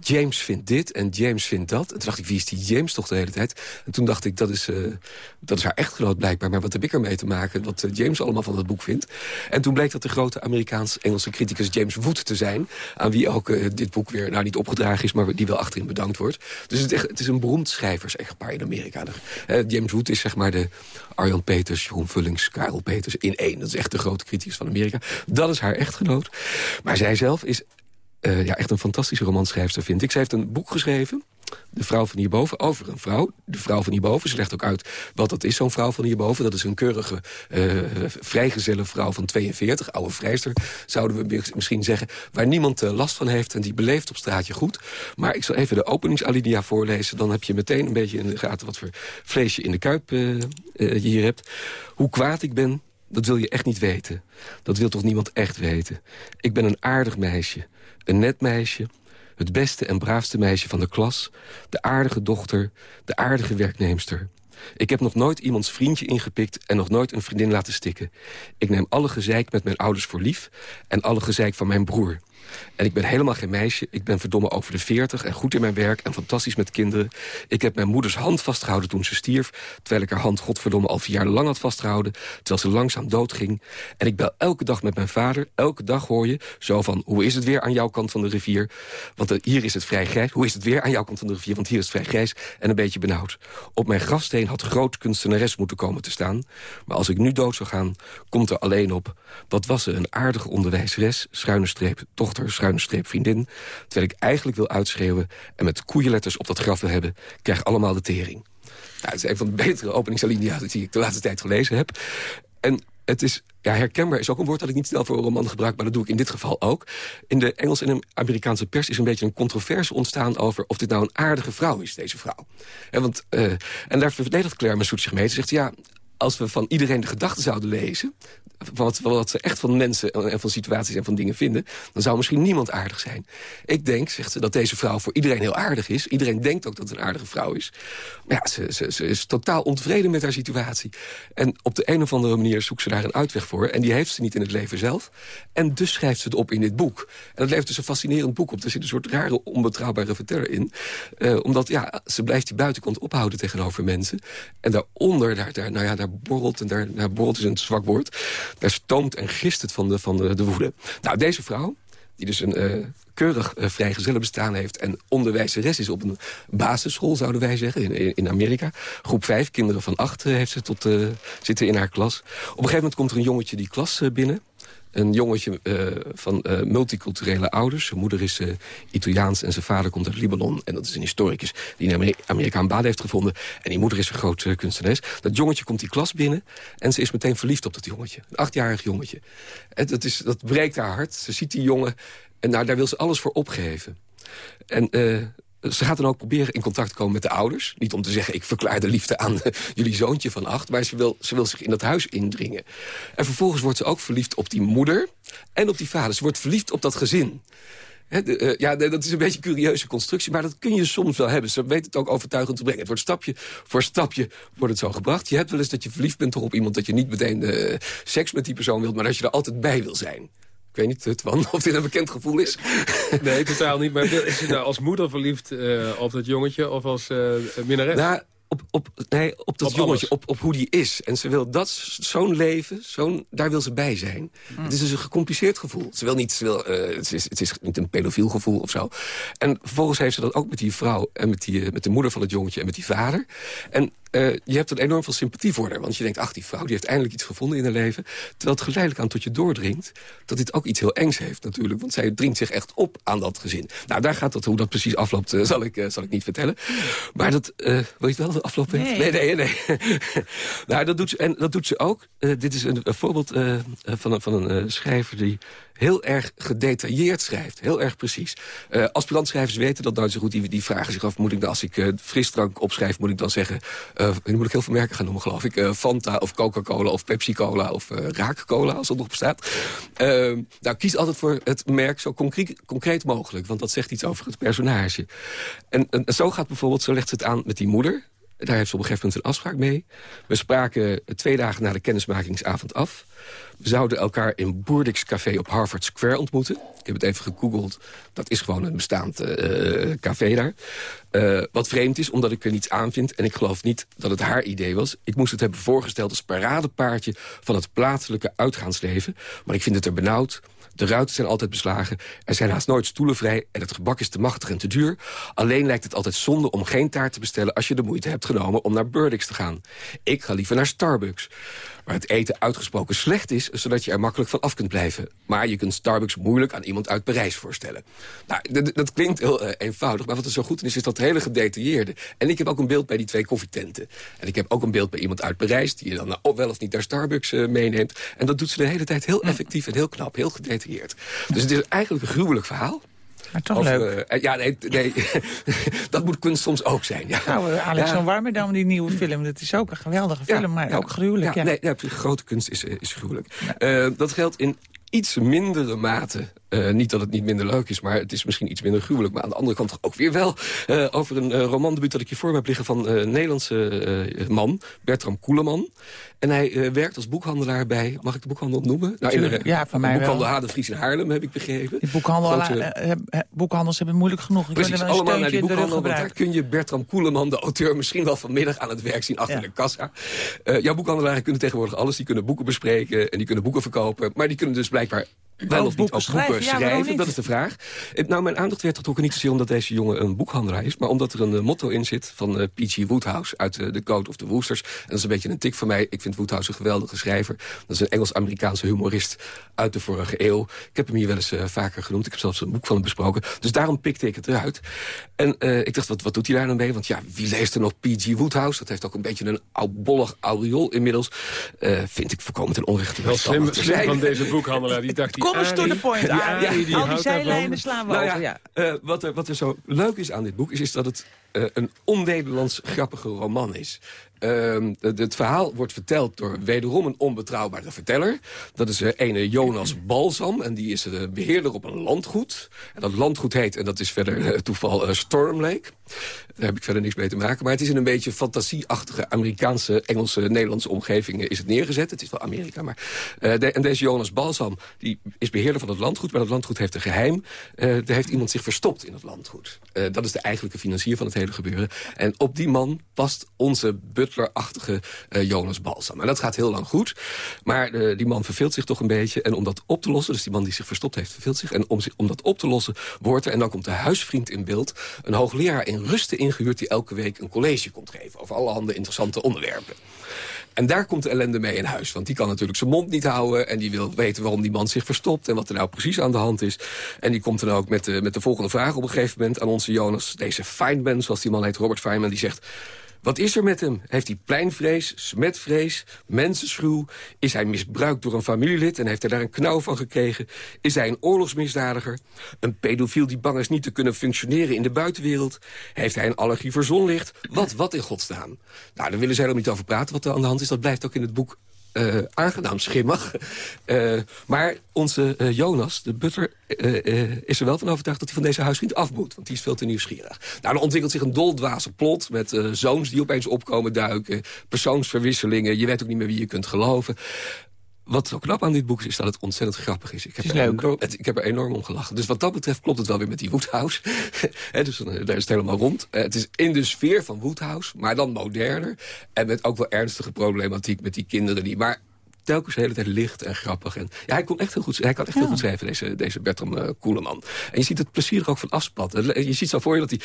James vindt dit en James vindt dat. En toen dacht ik, wie is die James toch de hele tijd? En toen dacht ik, dat is, uh, dat is haar echtgenoot blijkbaar. Maar wat heb ik ermee te maken? Wat James allemaal van dat boek vindt. En toen bleek dat de grote Amerikaans-Engelse criticus James Wood te zijn. Aan wie ook dit boek weer, nou niet opgedragen is... maar die wel achterin bedankt wordt. Dus het het is een beroemd schrijvers-echtpaar in Amerika. James Wood is zeg maar de Arjan Peters, Jeroen Vullings, Karel Peters in één. Dat is echt de grote criticus van Amerika. Dat is haar echtgenoot. Maar zij zelf is uh, ja, echt een fantastische romanschrijfster, vind ik. Zij heeft een boek geschreven, De Vrouw van Hierboven, over een vrouw. De Vrouw van Hierboven, ze legt ook uit wat dat is, zo'n vrouw van hierboven. Dat is een keurige, uh, vrijgezelle vrouw van 42, oude vrijster, zouden we misschien zeggen. Waar niemand uh, last van heeft en die beleeft op straatje goed. Maar ik zal even de openingsalinea voorlezen. Dan heb je meteen een beetje in de gaten wat voor vleesje in de kuip je hier hebt. Hoe kwaad ik ben, dat wil je echt niet weten. Dat wil toch niemand echt weten. Ik ben een aardig meisje. Een net meisje. Het beste en braafste meisje van de klas. De aardige dochter. De aardige werknemster. Ik heb nog nooit iemands vriendje ingepikt en nog nooit een vriendin laten stikken. Ik neem alle gezeik met mijn ouders voor lief en alle gezeik van mijn broer. En ik ben helemaal geen meisje. Ik ben verdomme over de veertig en goed in mijn werk en fantastisch met kinderen. Ik heb mijn moeders hand vastgehouden toen ze stierf... terwijl ik haar hand godverdomme al vier jaar lang had vastgehouden... terwijl ze langzaam doodging. En ik bel elke dag met mijn vader. Elke dag hoor je zo van... hoe is het weer aan jouw kant van de rivier? Want uh, hier is het vrij grijs. Hoe is het weer aan jouw kant van de rivier? Want hier is het vrij grijs en een beetje benauwd. Op mijn grafsteen had groot kunstenares moeten komen te staan. Maar als ik nu dood zou gaan, komt er alleen op... wat was ze een aardige onderwijzeres, schuine streep, dochter, schuine streep, vriendin... terwijl ik eigenlijk wil uitschreeuwen en met koeienletters op dat graf wil hebben... krijg allemaal de tering. Nou, het is een van de betere openingsalinea's die ik de laatste tijd gelezen heb. En het is ja, herkenbaar is ook een woord dat ik niet snel voor een roman gebruik... maar dat doe ik in dit geval ook. In de Engelse en de Amerikaanse pers is een beetje een controverse ontstaan... over of dit nou een aardige vrouw is, deze vrouw. En, want, uh, en daar verdedigt Claire Massoud zich mee. Ze zegt, ja, als we van iedereen de gedachten zouden lezen... Wat, ze echt van mensen en van situaties en van dingen vinden... dan zou misschien niemand aardig zijn. Ik denk, zegt ze, dat deze vrouw voor iedereen heel aardig is. Iedereen denkt ook dat het een aardige vrouw is. Maar ja, ze, ze, ze is totaal ontevreden met haar situatie. En op de een of andere manier zoekt ze daar een uitweg voor. En die heeft ze niet in het leven zelf. En dus schrijft ze het op in dit boek. En dat levert dus een fascinerend boek op. Er zit een soort rare, onbetrouwbare verteller in. Uh, omdat, ja, ze blijft die buitenkant ophouden tegenover mensen. En daaronder, daar, daar, nou ja, daar borrelt, en daar, daar borrelt is een zwak woord daar stoomt en gist het van de, van de, de woede. Nou, deze vrouw, die dus een uh, keurig uh, bestaan heeft... en onderwijzeres is op een basisschool, zouden wij zeggen, in, in Amerika. Groep 5, kinderen van 8 uh, heeft ze tot, zitten in haar klas. Op een gegeven moment komt er een jongetje die klas binnen een jongetje uh, van uh, multiculturele ouders. Zijn moeder is uh, Italiaans en zijn vader komt uit Libanon. En dat is een historicus die in Amerika een baan heeft gevonden. En die moeder is een groot kunstenares. Dat jongetje komt die klas binnen en ze is meteen verliefd op dat jongetje. Een achtjarig jongetje. En dat, is, dat breekt haar hart. Ze ziet die jongen en nou, daar wil ze alles voor opgeven. En ze gaat dan ook proberen in contact te komen met de ouders. Niet om te zeggen, ik verklaar de liefde aan jullie zoontje van acht. Maar ze wil, ze wil zich in dat huis indringen. En vervolgens wordt ze ook verliefd op die moeder en op die vader. Ze wordt verliefd op dat gezin. Uh, ja, dat is een beetje een curieuze constructie, maar dat kun je soms wel hebben. Ze weten het ook overtuigend te brengen. Het wordt stapje voor stapje wordt het zo gebracht. Je hebt wel eens dat je verliefd bent toch op iemand... dat je niet meteen uh, seks met die persoon wilt, maar dat je er altijd bij wil zijn. Ik weet niet, Twan, of dit een bekend gevoel is. Nee, totaal niet. Maar is je nou als moeder verliefd uh, op dat jongetje of als uh, minnares? Nou, op, op, nee, op dat op jongetje, op, op hoe die is. En ze wil dat, zo'n leven, zo'n, daar wil ze bij zijn. Mm. Het is dus een gecompliceerd gevoel. Ze wil niet, ze wil, uh, het, is, het is niet een pedofiel gevoel of zo. En vervolgens heeft ze dat ook met die vrouw... en met, die, met de moeder van het jongetje en met die vader. En uh, je hebt er enorm veel sympathie voor haar. Want je denkt, ach, die vrouw die heeft eindelijk iets gevonden in haar leven. Terwijl het geleidelijk aan tot je doordringt... dat dit ook iets heel engs heeft natuurlijk. Want zij dringt zich echt op aan dat gezin. Nou, daar gaat dat, hoe dat precies afloopt, uh, zal, ik, uh, zal ik niet vertellen. Maar dat, wil je het wel afgelopen Nee. Nee, nee, nee. nou, dat doet ze, en dat doet ze ook. Eh, dit is een, een voorbeeld eh, van een, van een eh, schrijver die heel erg gedetailleerd schrijft. Heel erg precies. Eh aspirantschrijvers weten dat nooit zo goed. Die, die vragen zich af, moet ik dan, als ik frisdrank opschrijf... moet ik dan zeggen, nu moet ik heel veel merken gaan noemen, geloof ik. Fanta of Coca-Cola of Pepsi-Cola of Raak-Cola, als dat nog bestaat. Eh, nou, kies altijd voor het merk zo concreet, concreet mogelijk. Want dat zegt iets over het personage. En, en zo gaat bijvoorbeeld, zo legt ze het aan met die moeder... Daar heeft ze op een gegeven moment een afspraak mee. We spraken twee dagen na de kennismakingsavond af. We zouden elkaar in Boerdix Café op Harvard Square ontmoeten. Ik heb het even gegoogeld. Dat is gewoon een bestaand eh, café daar. Eh, wat vreemd is, omdat ik er niets aan vind... en ik geloof niet dat het haar idee was. Ik moest het hebben voorgesteld als paradepaardje... van het plaatselijke uitgaansleven. Maar ik vind het er benauwd. De ruiten zijn altijd beslagen. Er zijn haast nooit stoelen vrij. En het gebak is te machtig en te duur. Alleen lijkt het altijd zonde om geen taart te bestellen... als je de moeite hebt genomen om naar Burdix te gaan. Ik ga liever naar Starbucks. Waar het eten uitgesproken slecht is... zodat je er makkelijk van af kunt blijven. Maar je kunt Starbucks moeilijk aan iemand uit Parijs voorstellen. Nou, dat, klinkt heel eh, eenvoudig. Maar wat er zo goed in is, is dat hele gedetailleerde. En ik heb ook een beeld bij die twee koffietenten. En ik heb ook een beeld bij iemand uit Parijs... die je dan nou, wel of niet naar Starbucks eh, meeneemt. En dat doet ze de hele tijd heel effectief en heel knap. Heel gedetailleerd. Dus het is eigenlijk een gruwelijk verhaal. Maar toch leuk. eh, ja, nee, nee dat moet kunst soms ook zijn. Ja. Nou, eh, Alex Ja. van Warmerdam, die nieuwe film. Dat is ook een geweldige film, maar ja. ook gruwelijk. Ja, Nee, grote kunst is, eh, is gruwelijk. Eh, dat geldt in iets mindere mate. Eh, niet dat het niet minder leuk is, maar het is misschien iets minder gruwelijk. Maar aan de andere kant toch ook weer wel. eh, over een uh, romandebuut dat ik je voor me heb liggen van een Nederlandse man. Bertram Koeleman. En hij werkt als boekhandelaar bij... Mag ik de boekhandel noemen? Nou, in de, Tuurlijk, ja, van mij boekhandel wel. Vries in Haarlem, heb ik begrepen. Boekhandel, Grote- boekhandels hebben het moeilijk genoeg. Ik Precies, allemaal naar die in de rug boekhandel. Want daar kun je Bertram Koeleman, de auteur, misschien wel vanmiddag aan het werk zien achter de kassa. Jouw boekhandelaren kunnen tegenwoordig alles. Die kunnen boeken bespreken en die kunnen boeken verkopen. Maar die kunnen dus blijkbaar wel of niet ook schrijven. boeken schrijven. Dat is de vraag. Eh, Nou, mijn aandacht werd getrokken niet zozeer omdat deze jongen een boekhandelaar is... maar omdat er een eh, motto in zit van eh, P.G. Woodhouse uit The Code of the Woosters. En dat is een beetje een tik van mij. Ik vind Woodhouse een geweldige schrijver. Dat is een Engels-Amerikaanse humorist uit de vorige eeuw. Ik heb hem hier wel eens vaker genoemd. Ik heb zelfs een boek van hem besproken. Dus daarom pikte ik het eruit. En eh, ik dacht, wat, wat doet hij daar nou mee? Want ja, wie leest er nog P.G. Woodhouse? Dat heeft ook een beetje een oudbollig aureool inmiddels. Eh, vind ik voorkomen ten onrechte. Wel slim, van deze boekhandelaar. Die dacht, die Eens to the point, die Arie. Arie, die Al die zijlijnen slaan we Nou over. ja, eh, wat, er, wat er zo leuk is aan dit boek... is, is dat het eh, een on-Nederlands grappige roman is. Ehm, het, verhaal wordt verteld door wederom een onbetrouwbare verteller. Dat is eh, ene Jonas Balsam. En die is eh, beheerder op een landgoed. En dat landgoed heet, en dat is verder eh, toeval, eh, Storm Lake. Daar heb ik verder niks mee te maken. Maar het is in een beetje fantasieachtige Amerikaanse, Engelse, Nederlandse omgeving is het neergezet. Het is wel Amerika, maar... de- en deze Jonas Balsam die is beheerder van het landgoed. Maar dat landgoed heeft een geheim. Eh, er heeft iemand zich verstopt in het landgoed. Eh, dat is de eigenlijke financier van het hele gebeuren. En op die man past onze butlerachtige eh, Jonas Balsam. En dat gaat heel lang goed. Maar eh, die man verveelt zich toch een beetje. En om dat op te lossen, dus die man die zich verstopt heeft, verveelt zich. En om, om dat op te lossen wordt er, en dan komt de huisvriend in beeld... een hoogleraar in rusten ingehuurd die elke week een college komt geven... over allerhande interessante onderwerpen. En daar komt de ellende mee in huis. Want die kan natuurlijk zijn mond niet houden. En die wil weten waarom die man zich verstopt. En wat er nou precies aan de hand is. En die komt dan ook met de, met de volgende vraag op een gegeven moment aan onze Jonas. Deze Feynman, zoals die man heet, Robert Feynman. Die zegt... Wat is er met hem? Heeft hij pleinvrees, smetvrees, mensenschuw? Is hij misbruikt door een familielid en heeft hij daar een knauw van gekregen? Is hij een oorlogsmisdadiger? Een pedofiel die bang is niet te kunnen functioneren in de buitenwereld? Heeft hij een allergie voor zonlicht? Wat, wat in godsnaam? Nou, daar willen zij er niet over praten wat er aan de hand is. Dat blijft ook in het boek eh, aangenaam schimmig. Eh, maar onze eh, Jonas, de butler, eh, is er wel van overtuigd... dat hij van deze huisvriend af moet, want die is veel te nieuwsgierig. Nou, dan ontwikkelt zich een doldwaze plot... met zoons die opeens opkomen duiken, persoonsverwisselingen... je weet ook niet meer wie je kunt geloven. Wat zo knap aan dit boek is, is dat het ontzettend grappig is. Ik heb, is er enorm- het- ik heb er enorm om gelachen. Dus wat dat betreft klopt het wel weer met die Woodhouse. Dus dan, eh, daar is het helemaal rond. Eh, het is in de sfeer van Woodhouse, maar dan moderner. En met ook wel ernstige problematiek met die kinderen. Die, maar telkens de hele tijd licht en grappig. En, ja, hij, kon echt heel goed, hij kan echt heel goed schrijven, deze, deze Bertram eh, Koeleman. En je ziet het plezier er ook van afspatten. Je ziet zo voor je dat hij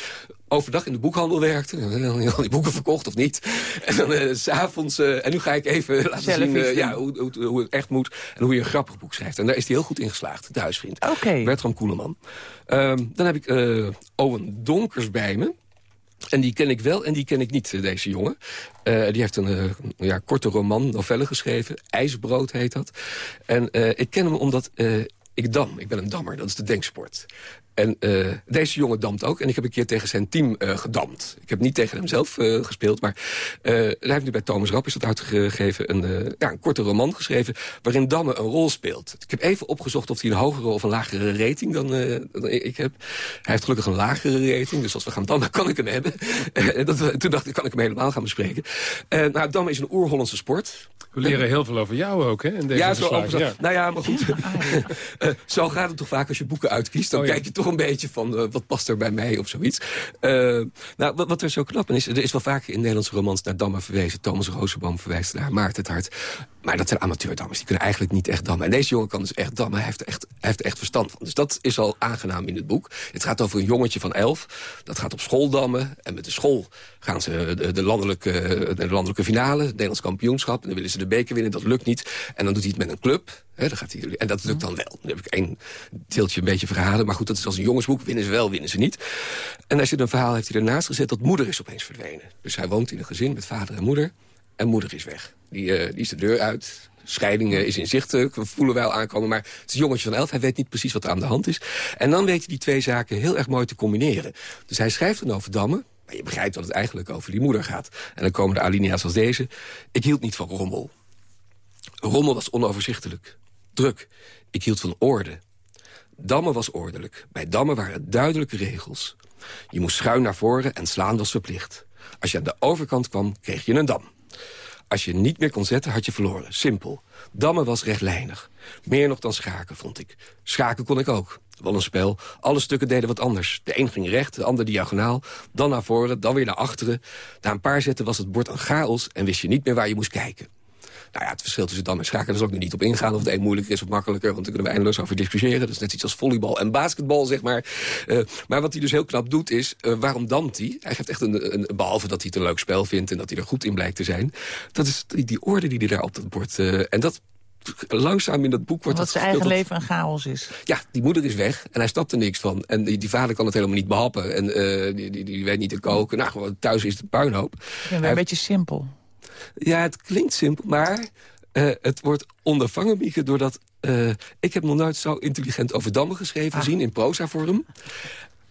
overdag in de boekhandel werkte. En had hij die boeken verkocht of niet. En dan eh, s s'avonds... eh, en nu ga ik even laten Zelf zien eh, ja, hoe, hoe, hoe het echt moet. En hoe je een grappig boek schrijft. En daar is hij heel goed in geslaagd, de huisvriend. Bertram Koeleman. Ehm, dan heb ik eh, Owen Donkers bij me. En die ken ik wel en die ken ik niet, deze jongen. Uh, die heeft een uh, ja, korte roman, novelle geschreven. IJsbrood heet dat. En ik ken hem omdat ik dam. Ik ben een dammer, dat is de denksport. En uh, deze jongen damt ook. En ik heb een keer tegen zijn team uh, gedampt. Ik heb niet tegen hem zelf uh, gespeeld. Maar hij heeft nu bij Thomas Rapp is dat uitgegeven. Een, ja, een korte roman geschreven. Waarin dammen een rol speelt. Ik heb even opgezocht of hij een hogere of een lagere rating dan, dan ik heb. Hij heeft gelukkig een lagere rating. Dus als we gaan dammen kan ik hem hebben. dat, toen dacht ik, kan ik hem helemaal gaan bespreken. nou, dammen is een oer-Hollandse sport. We leren heel veel over jou ook, hè? In deze ja, zo ja. Nou ja, maar goed. zo gaat het toch vaak als je boeken uitkiest. Dan oh, ja. kijk je toch een beetje van uh, wat past er bij mij of zoiets. Uh, nou, wat, wat, er zo knap is, er is wel vaak in Nederlandse romans naar dammen verwezen. Thomas Rozenboom verwijst naar Maarten het Hart. Maar dat zijn amateurdammers, die kunnen eigenlijk niet echt dammen. En deze jongen kan dus echt dammen, hij heeft, echt, heeft echt verstand van. Dus dat is al aangenaam in het boek. Het gaat over een jongetje van elf, dat gaat op school dammen. En met de school gaan ze de, de landelijke, de landelijke finale, het Nederlands kampioenschap. En dan willen ze de beker winnen, dat lukt niet. En dan doet hij het met een club. Dan gaat hij, en dat lukt dan wel. Dan heb ik één deeltje een beetje verhalen. Maar goed, dat is als een jongensboek. Winnen ze wel, winnen ze niet. En als je een verhaal heeft hij ernaast gezet... dat moeder is opeens verdwenen. Dus hij woont in een gezin met vader en moeder. En moeder is weg. Die, uh, die is de deur uit. Scheiding uh, is in zicht, uh, voelen wij al aankomen. Maar het is een jongetje van elf, hij weet niet precies wat er aan de hand is. En dan weet hij die twee zaken heel erg mooi te combineren. Dus hij schrijft dan over dammen. Maar je begrijpt dat het eigenlijk over die moeder gaat. En dan komen de alinea's als deze. Ik hield niet van rommel. Rommel was onoverzichtelijk. Druk. Ik hield van orde. Dammen was ordelijk. Bij dammen waren duidelijke regels. Je moest schuin naar voren en slaan was verplicht. Als je aan de overkant kwam, kreeg je een dam. Als je niet meer kon zetten, had je verloren. Simpel. Dammen was rechtlijnig. Meer nog dan schaken, vond ik. Schaken kon ik ook. Wel een spel. Alle stukken deden wat anders. De een ging recht, de ander diagonaal. Dan naar voren, dan weer naar achteren. Na een paar zetten was het bord een chaos... en wist je niet meer waar je moest kijken. Nou ja, het verschil tussen dam en schaken, daar is ook nog niet op ingaan... of het een moeilijker is of makkelijker, want daar kunnen we eindeloos over discussiëren. Dat is net iets als volleybal en basketbal, zeg maar. Uh, maar wat hij dus heel knap doet is, uh, waarom damt hij? Hij geeft echt een, een, behalve dat hij het een leuk spel vindt... en dat hij er goed in blijkt te zijn... dat is die, die orde die hij daar op dat bord... Uh, en dat langzaam in dat boek wordt dat zijn eigen leven een chaos is. Ja, die moeder is weg en hij snapt er niks van. En die, die vader kan het helemaal niet behappen. En uh, die, die, die, weet niet te koken. Nou, thuis is het puinhoop. Ja, een beetje simpel. Ja, het klinkt simpel, maar uh, het wordt ondervangen, Mieke, doordat... Uh, ik heb nog nooit zo intelligent over dammen geschreven, ah. zien in proza-vorm.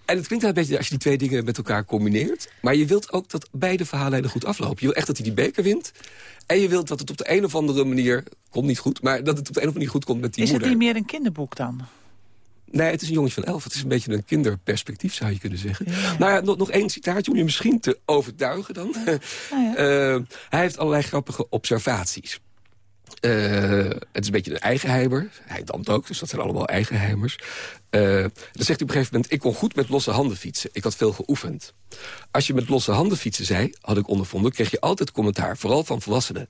En het klinkt een beetje als je die twee dingen met elkaar combineert. Maar je wilt ook dat beide verhaallijnen goed aflopen. Je wil echt dat hij die beker wint. En je wilt dat het op de een of andere manier... komt niet goed, maar dat het op de een of andere manier goed komt met die is moeder. Is het niet meer een kinderboek dan? Nee, het is een jongetje van elf. Het is een beetje een kinderperspectief, zou je kunnen zeggen. Nou ja, nog, nog één citaatje om je misschien te overtuigen dan. Ja. Nou ja. uh, hij heeft allerlei grappige observaties. Uh, het is een beetje een eigenheimer. Hij damt ook, dus dat zijn allemaal eigenheimers. Uh, dan zegt hij op een gegeven moment... ik kon goed met losse handen fietsen. Ik had veel geoefend. Als je met losse handen fietsen zei, had ik ondervonden... kreeg je altijd commentaar, vooral van volwassenen.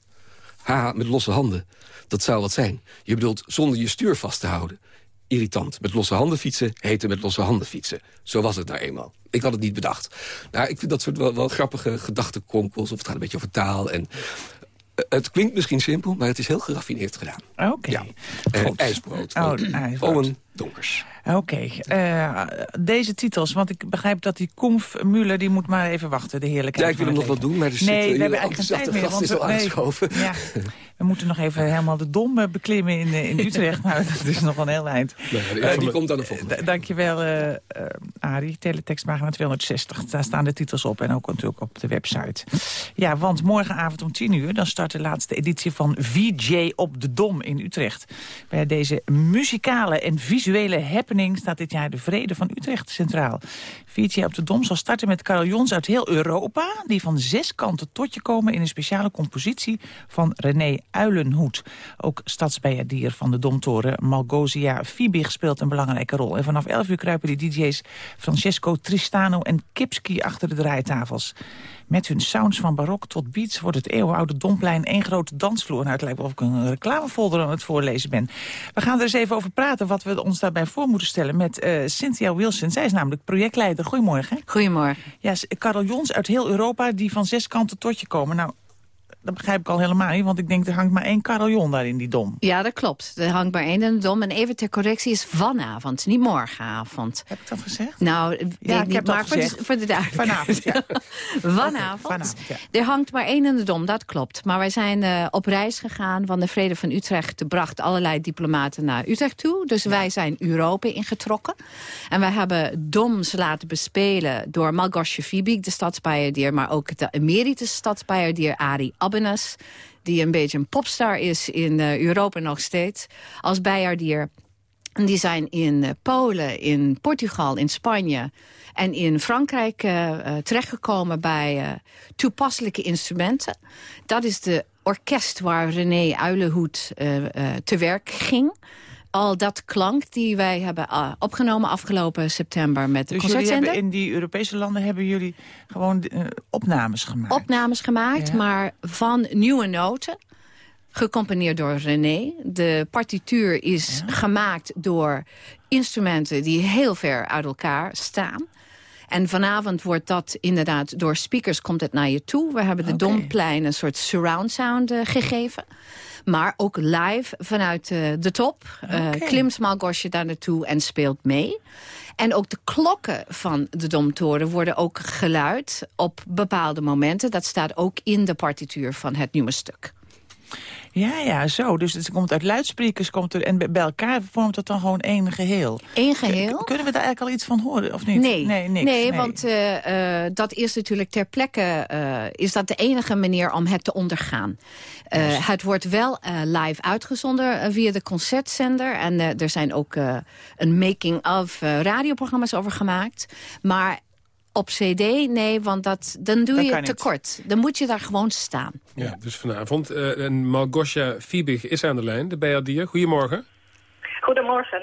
Haha, met losse handen. Dat zou wat zijn. Je bedoelt zonder je stuur vast te houden irritant. Met losse handen fietsen heette met losse handen fietsen. Zo was het nou eenmaal. Ik had het niet bedacht. Nou, ik vind dat soort wel, wel grappige gedachtekonkels... of het gaat een beetje over taal. En eh, het klinkt misschien simpel, maar het is heel geraffineerd gedaan. Oké. Ja. Uh, ijsbrood. Oh, ijsbrood. Owen Donkers. Oké, uh, deze titels, want ik begrijp dat die Komf Muller... die moet maar even wachten, de heerlijkheid Ja, ik wil hem nog wat doen, maar er nee, we hebben eigenlijk geen tijd meer. Want is al aangeschoven. Ja, we moeten nog even helemaal de dom beklimmen in, in Utrecht. maar dat is nog een heel eind. Nee, uh, die komt dan de volgende. Dankjewel, uh, Arie. Teletextpagina 260, daar staan de titels op. En ook natuurlijk op de website. Ja, want morgenavond om 10 uur... dan start de laatste editie van VJ op de Dom in Utrecht. Bij deze muzikale en visuele happening staat dit jaar de Vrede van Utrecht centraal. VJ op de Dom zal starten met carillons uit heel Europa... die van zes kanten tot je komen in een speciale compositie van René Uilenhoed. Ook stadsbijaardier van de Domtoren Malgosia Fiebig speelt een belangrijke rol. En vanaf 11 uur kruipen die DJ's Francesco Tristano en Kipski achter de draaitafels. Met hun sounds van barok tot beats wordt het eeuwenoude Domplein één grote dansvloer. Nou, het lijkt wel of ik een reclamefolder aan het voorlezen ben. We gaan er eens even over praten wat we ons daarbij voor moeten stellen met uh, Cynthia Wilson. Zij is namelijk projectleider. Goedemorgen. Goedemorgen. Ja, carillons uit heel Europa die van zes kanten tot je komen. Nou, dat begrijp ik al helemaal niet. Want ik denk, er hangt maar één carillon daar in die dom. Ja, dat klopt. Er hangt maar één in de dom. En even ter correctie is vanavond, niet morgenavond. Heb ik dat gezegd? Nou, weet Ja, ik niet, heb maar voor de, gezegd. voor de. Vanavond, ja. vanavond. vanavond, ja. Er hangt maar één in de dom, dat klopt. Maar wij zijn eh, op reis gegaan van de Vrede van Utrecht. bracht allerlei diplomaten naar Utrecht toe. Dus wij zijn Europa ingetrokken. En wij hebben doms laten bespelen door Malgorzje Fibik, de stadsbijaardier... maar ook de emeritus stadsbijaardier Arie Die een beetje een popstar is in eh, Europa nog steeds, als bijaardier... Die zijn in eh, Polen, in Portugal, in Spanje en in Frankrijk eh, terechtgekomen bij toepasselijke instrumenten. Dat is de orkest waar René Uilenhoed te werk ging. Al dat klank die wij hebben eh, opgenomen afgelopen september met de Dus concertzender. in die Europese landen hebben jullie gewoon eh, opnames gemaakt? opnames gemaakt, Ja. maar van nieuwe noten. Gecomponeerd door René. De partituur is gemaakt door instrumenten die heel ver uit elkaar staan. En vanavond wordt dat inderdaad door speakers komt het naar je toe. We hebben de Domplein een soort surround sound eh, gegeven. Maar ook live vanuit eh, de top. Eh klimt Malgosje daar naartoe en speelt mee. En ook de klokken van de Domtoren worden ook geluid op bepaalde momenten. Dat staat ook in de partituur van het nieuwe stuk. Ja, ja, zo. Dus het komt uit luidsprekers komt er, en bij elkaar vormt het dan gewoon één geheel. Eén geheel? K- kunnen we daar eigenlijk al iets van horen, of niet? Nee, nee, niks, nee, want eh, eh, dat is natuurlijk ter plekke... eh, is dat de enige manier om het te ondergaan. Het wordt wel live uitgezonden via de concertzender. En er zijn ook een making-of radioprogramma's over gemaakt. Maar op cd, nee, want dat, dan doe Dat je tekort. Dan moet je daar gewoon staan. Ja, dus vanavond. eh, en Malgosja Fiebig is aan de lijn, de BRD'er. Goedemorgen. Goedemorgen.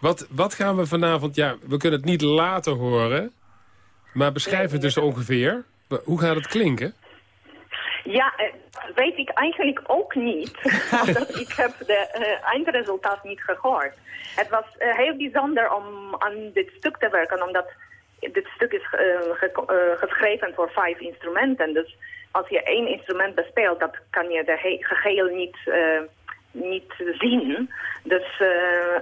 Wat, wat gaan we vanavond... Ja, we kunnen het niet laten horen. Maar beschrijf het dus ongeveer. Hoe gaat het klinken? Ja, eh, weet ik eigenlijk ook niet. Ik heb de eh, eindresultaat niet gehoord. Het was heel bijzonder om aan dit stuk te werken, omdat dit stuk is eh, eh, geschreven voor vijf instrumenten. Dus als je één instrument bespeelt, dat kan je de he- geheel niet, eh, niet zien. Dus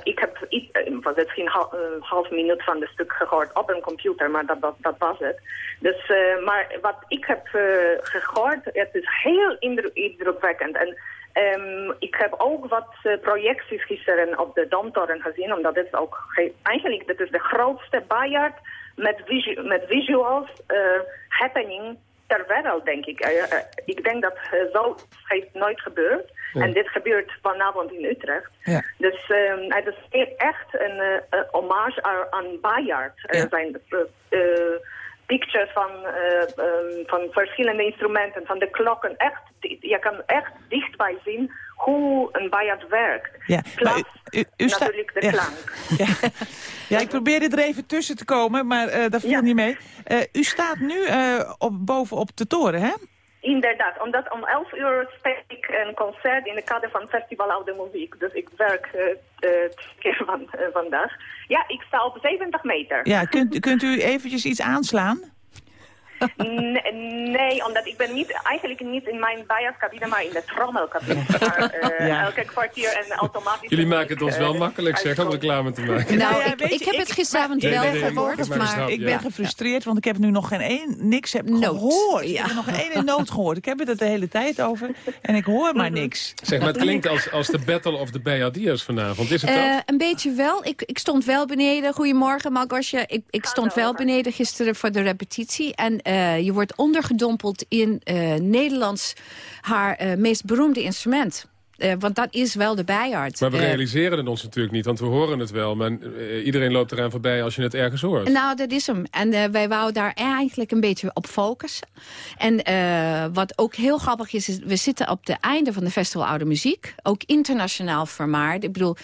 ik heb iets, was het geen hal- eh, half minuut van het stuk gehoord op een computer, maar dat, dat, dat was het. Dus, maar wat ik heb eh, gehoord, het is heel indru- indrukwekkend. En ehm, ik heb ook wat projecties gisteren op de Domtoren gezien, omdat dit ook ge- eigenlijk dit is de grootste bijaard met, visu met visuals eh, happening ter wereld, denk ik. Eh, eh, ik denk dat zo heeft nooit gebeurd. Ja. En dit gebeurt vanavond in Utrecht. Ja. Dus ehm, het is echt een eh, hommage aan, Bayard. Er zijn pictures van, eh, ehm, van verschillende instrumenten, van de klokken. Echt, je kan echt dichtbij zien hoe een Bayard werkt. Ja, maar u, u, u sta- Natuurlijk de ja. klank. Ja. ja, ik probeerde er even tussen te komen, maar eh dat viel niet mee. Eh, u staat nu eh, op, boven op de toren, hè? Inderdaad, omdat om 11 uur speel ik een concert in de kader van Festival Oude Muziek. Dus ik werk twee keer van, vandaag. Ja, ik sta op 70 meter. Ja, kunt, kunt u eventjes iets aanslaan? Nee, nee, omdat ik ben niet, eigenlijk niet in mijn biascabine, maar in de trommelcabine. Maar eh, Ja. elke kwartier en automatisch... Jullie maken het ons wel eh, makkelijk, zeg, om reclame te maken. Nou, ja, ik, ik je, heb ik- het gisteravond Nee, wel nee, nee, gehoord, maar... Ik ja. ben gefrustreerd, want ik heb nu nog geen één, niks heb gehoord. Ik heb nog geen ene noot gehoord. Ik heb het er de hele tijd over en ik hoor maar niks. Zeg maar, het klinkt als, als de Battle of the Bayardiers vanavond. Is het dat? Eh, een beetje wel. Ik, ik stond wel beneden. Goedemorgen, Margosje. Ik, ik stond wel beneden gisteren voor de repetitie. En eh, je wordt ondergedompeld in eh, Nederlands haar eh, meest beroemde instrument. Eh, want dat is wel de bijaard. Maar we Eh, realiseren het ons natuurlijk niet, want we horen het wel. Maar eh, iedereen loopt eraan voorbij als je het ergens hoort. Nou, dat is hem. En eh, wij wouden daar eigenlijk een beetje op focussen. En eh, wat ook heel grappig is, is, we zitten op het einde van de Festival Oude Muziek. Ook internationaal vermaard. Ik bedoel,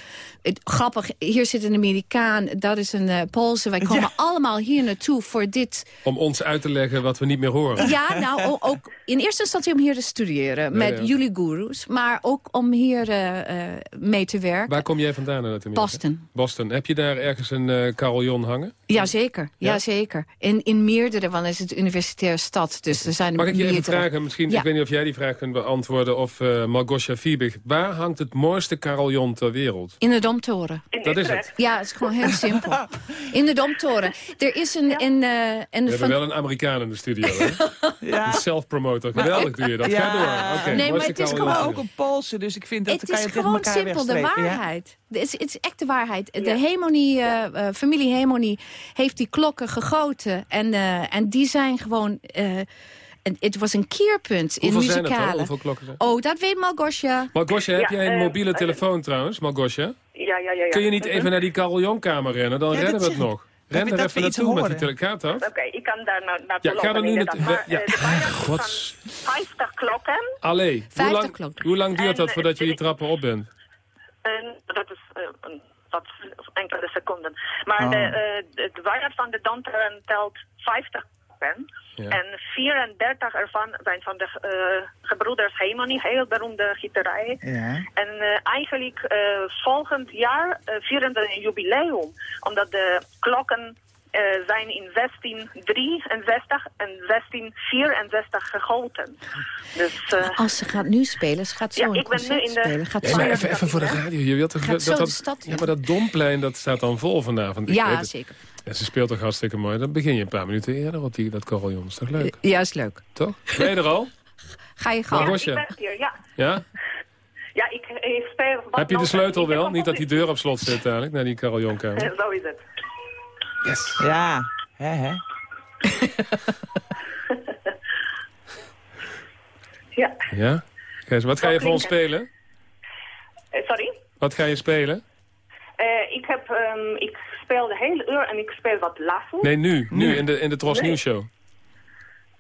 het, grappig, hier zit een Amerikaan, dat is een Poolse. Wij komen Ja. allemaal hier naartoe voor dit... Om ons uit te leggen wat we niet meer horen. Ja, nou, ook in eerste instantie om hier te studeren Ja, met ja. jullie gurus. Maar ook om om hier eh, eh, mee te werken. Waar kom jij vandaan in Amerika? Boston. Boston. Heb je daar ergens een uh, carillon hangen? Jazeker, ja? zeker. In, in meerdere, want het is het universitaire stad. Dus er zijn Mag ik je meerdere. even vragen, misschien, ik weet niet of jij die vraag kunt beantwoorden... of uh, Margosha Fiebig, waar hangt het mooiste carillon ter wereld? In de Domtoren. Dat is het? Ja, het is gewoon heel simpel. In de Domtoren. Er is een... In, uh, een We hebben wel een Amerikaan in de studio, hè? ja. Een self-promoter. Geweldig doe je dat. Ja. Ga door. Okay, nee, maar het is gewoon ook een Poolse, dus ik vind dat het kan je is tegen gewoon elkaar simpel, de waarheid. Het, is, het is echt de waarheid. De Hemonie, uh, uh, familie Hemonie heeft die klokken gegoten. En, uh, en die zijn gewoon... het was een keerpunt in Hoeveel muzikale. Zijn het Hoeveel klokken zijn Oh, dat weet Malgosja. Malgosja, heb jij een mobiele telefoon trouwens, Malgosja? Ja, ja, ja, ja. Kun je niet even naar die carillonkamer rennen? Dan Ja, redden we het zeg- nog. Ren er even naartoe met die dat? Oké, ik kan daar na naartoe Ja, ga er nu naartoe. Maar Ja. eh, van 50 klokken. Allee, hoe 50 lang, klokken. hoe lang duurt En, dat voordat je eh, die trappen op bent? En dat is eh, een, wat enkele seconden. Maar Oh. de, eh, de, de waarheid van de Danteren telt 50 Ja. En 34 ervan zijn van de eh, gebroeders Heimoni, heel beroemde gieterij. Ja. En eh, eigenlijk eh, volgend jaar vieren we een jubileum. Omdat de klokken eh, zijn in 1663 en 1664 gegoten. Dus, Als ze gaat nu spelen, ze gaat zo Ja, een ik ben nu in de- spelen. Gaat even, even voor de radio. Je wilt toch, Gaat dat, zo de dat, stad ja, maar dat domplein dat staat dan vol vanavond. Ik Ja, weet het. Ja, ze speelt toch hartstikke mooi. Dan begin je een paar minuten eerder op die, dat carillon. is toch leuk? Ja, is leuk. Toch? Ben je er al? Ga je gang. Rosje? ik ben hier, ja. Ja? Ja, ik, ik speel... wat Heb je de sleutel wel? Niet dat die deur op slot zit eigenlijk, naar die carillonkamer. Eh, Zo is het. Yes. Ja, hè, hè. Ja. Ja? Kees, wat ga je voor ons spelen? Eh, sorry? Wat ga je spelen? Eh, ik, heb, ehm, ik speel de hele uur en ik speel wat lasso. Nee, nu. Nu, in de, in de Tros Nee. Show.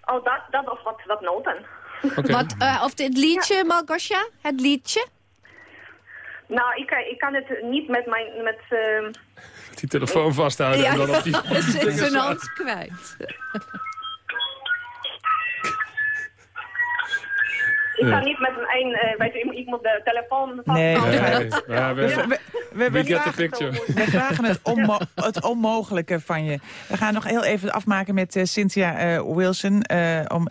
Oh, dat, dat of wat, wat noten. Wat, eh, of het liedje, Malgosja? Het liedje? Nou, ik, ik kan het niet met mijn... Met, ehm, Die telefoon vasthouden en dan op die... ze is zijn hand kwijt. Ik kan niet met een één... eh, weet je, moet de telefoon Nee, we, We, we, we, we get the picture. we vragen het, onmo het onmogelijke van je. We gaan nog heel even afmaken met eh, Cynthia eh, Wilson. Eh, om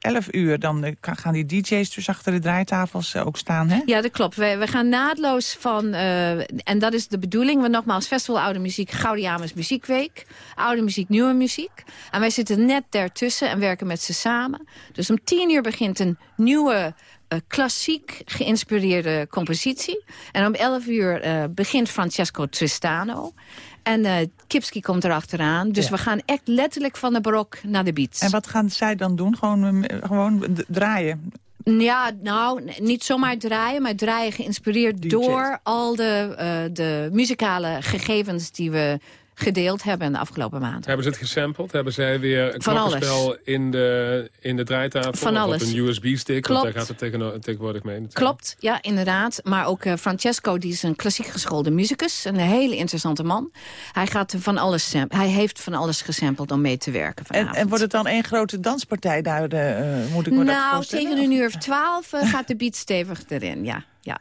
11 uur dan eh, gaan die DJ's dus achter de draaitafels eh, ook staan, hè? Ja, dat klopt. We, we gaan naadloos van, eh, en dat is de bedoeling, we nogmaals Festival Oude Muziek, Gaudiamus Muziekweek, Oude Muziek, Nieuwe Muziek. En wij zitten net daartussen en werken met ze samen. Dus om tien uur begint een nieuwe klassiek geïnspireerde compositie. En om 11 uur begint Francesco Tristano. En eh Kipski komt erachteraan. Dus Ja. we gaan echt letterlijk van de barok naar de beats. En wat gaan zij dan doen? Gewoon, eh, gewoon draaien? Ja, nou, niet zomaar draaien, maar draaien geïnspireerd door al de, eh, de muzikale gegevens die we gedeeld hebben de afgelopen maanden. Hebben ze het gesampled? Hebben zij weer een Van klokkenspel in de, in de draaitafel? Van of alles. op een USB-stick? Want Klopt. daar gaat het tegen, tegenwoordig mee. natuurlijk. Klopt, ja, inderdaad. Maar ook eh, Francesco, die is een klassiek geschoolde muzikus. Een hele interessante man. Hij, gaat van alles sam- hij heeft van alles gesampled om mee te werken En, vanavond. en wordt het dan één grote danspartij daar? eh, moet ik me dat nou, tegen een uur of twaalf eh, gaat de beat stevig erin, ja. ja.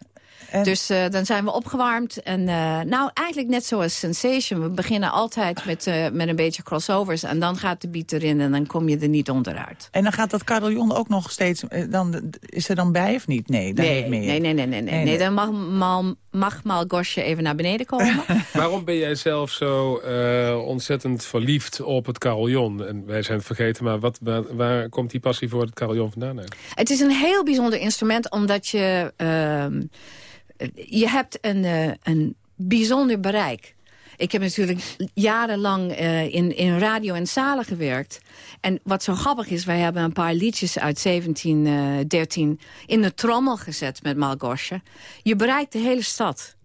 Dus eh, dan zijn we opgewarmd. En eh, nou, eigenlijk net zoals Sensation. We beginnen altijd met, eh, met een beetje crossovers. En dan gaat de beat erin en dan kom je er niet onderuit. En dan gaat dat carillon ook nog steeds... Dan, is er dan bij of niet? Nee, daar Nee, niet meer. nee, nee, nee, nee, nee. Nee, nee. Dan mag, mal, mag Malgosje even naar beneden komen. Waarom ben jij zelf zo eh, ontzettend verliefd op het carillon? En wij zijn het vergeten, maar wat, waar, waar komt die passie voor het carillon vandaan? Het is een heel bijzonder instrument omdat je... je hebt een, eh, een bijzonder bereik. Ik heb natuurlijk jarenlang eh, in, in radio en zalen gewerkt. En wat zo grappig is, wij hebben een paar liedjes uit 1713 in de trommel gezet met Malgosje. Je bereikt de hele stad.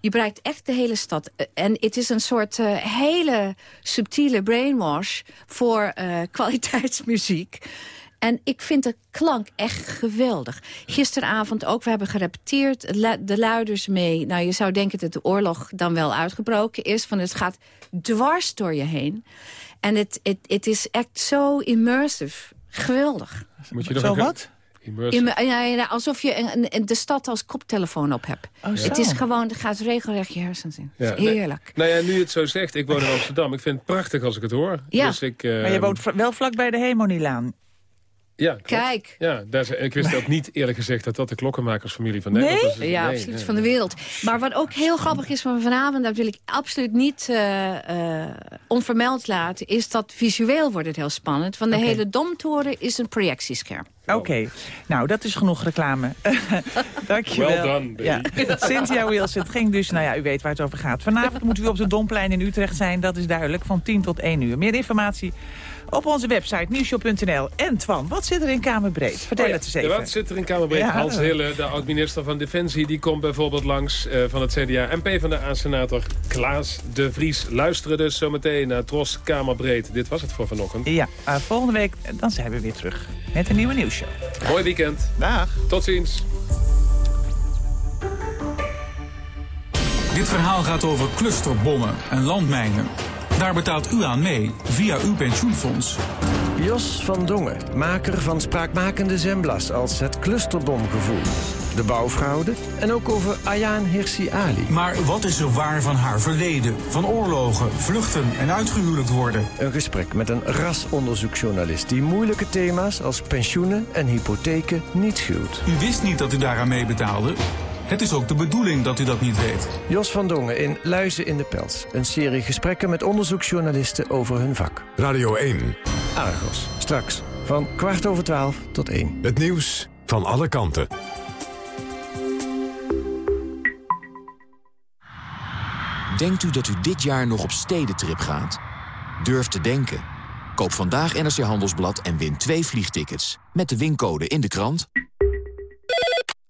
Je bereikt echt de hele stad. Eh, En het is een soort eh, hele subtiele brainwash voor eh, kwaliteitsmuziek. En ik vind de klank echt geweldig. Gisteravond ook, we hebben gerepeteerd, de luiders mee. Nou, je zou denken dat de oorlog dan wel uitgebroken is. Van het gaat dwars door je heen. En het, het, het is echt zo immersive. Geweldig. Moet je nog Zo wat? Immersive. Immer- ja, ja, alsof je een, een- de stad als koptelefoon op hebt. Oh, zo. het is gewoon, het gaat regelrecht je hersens in. Ja, nee. heerlijk. Nou ja, nu je het zo zegt, ik woon in Amsterdam. Ik vind het prachtig als ik het hoor. Ja. Dus ik, eh, Maar je woont wel vlak bij de Hemonilaan. Ja, klopt. Kijk. Ja, daar, zijn- ik wist ook niet eerlijk gezegd dat dat de klokkenmakersfamilie van Nederland is. Ja, Nee, absoluut nee. van de wereld. Maar wat ook heel grappig is van vanavond... dat wil ik absoluut niet eh, eh, onvermeld laten... is dat visueel wordt het heel spannend. Want de hele Domtoren is een projectiescherm. Oké, nou dat is genoeg reclame. Dankjewel. Well done, baby. ja. Cynthia Wills, het ging dus, nou ja, u weet waar het over gaat. Vanavond moet u op de Domplein in Utrecht zijn, dat is duidelijk, van 10 tot 1 uur. Meer informatie op onze website nieuwshow.nl. En Twan, wat zit er in Kamerbreed? Vertel Oh ja, het eens even. Wat zit er in Kamerbreed? Ja. Hans Hille, de oud-minister van Defensie... die komt bijvoorbeeld langs eh, van het CDA. En PvdA-senator Klaas de Vries. Luisteren dus zometeen naar Tros Kamerbreed. Dit was het voor vanochtend. Ja, uh, volgende week eh, dan zijn we weer terug met een nieuwe nieuwsshow. Mooi weekend. Dag. Tot ziens. Dit verhaal gaat over clusterbommen en landmijnen. Daar betaalt u aan mee, via uw pensioenfonds. Jos van Dongen, maker van spraakmakende zemblas als het clusterbomgevoel. De bouwfraude en ook over Ayaan Hirsi Ali. Maar wat is er waar van haar verleden, van oorlogen, vluchten en uitgehuwelijkt worden? Een gesprek met een rasonderzoeksjournalist die moeilijke thema's als pensioenen en hypotheken niet schuwt. U wist niet dat u daaraan meebetaalde? Het is ook de bedoeling dat u dat niet weet. Jos van Dongen in Luizen in de Pels. Een serie gesprekken met onderzoeksjournalisten over hun vak. Radio 1. Argos, straks van kwart over twaalf tot één. Het nieuws van alle kanten. Denkt u dat u dit jaar nog op stedentrip gaat? Durf te denken. Koop vandaag NRC Handelsblad en win twee vliegtickets. Met de wincode in de krant.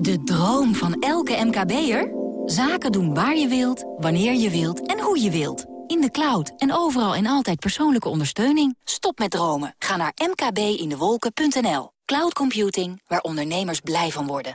De droom van elke MKB'er? Zaken doen waar je wilt, wanneer je wilt en hoe je wilt. In de cloud en overal en altijd persoonlijke ondersteuning. Stop met dromen. Ga naar mkbindewolken.nl. Cloud computing, waar ondernemers blij van worden.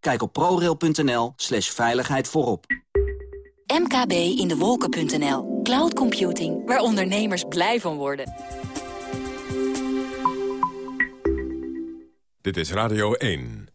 Kijk op prorail.nl slash veiligheid voorop. mkbindewolken.nl. Cloud computing, waar ondernemers blij van worden. Dit is Radio 1.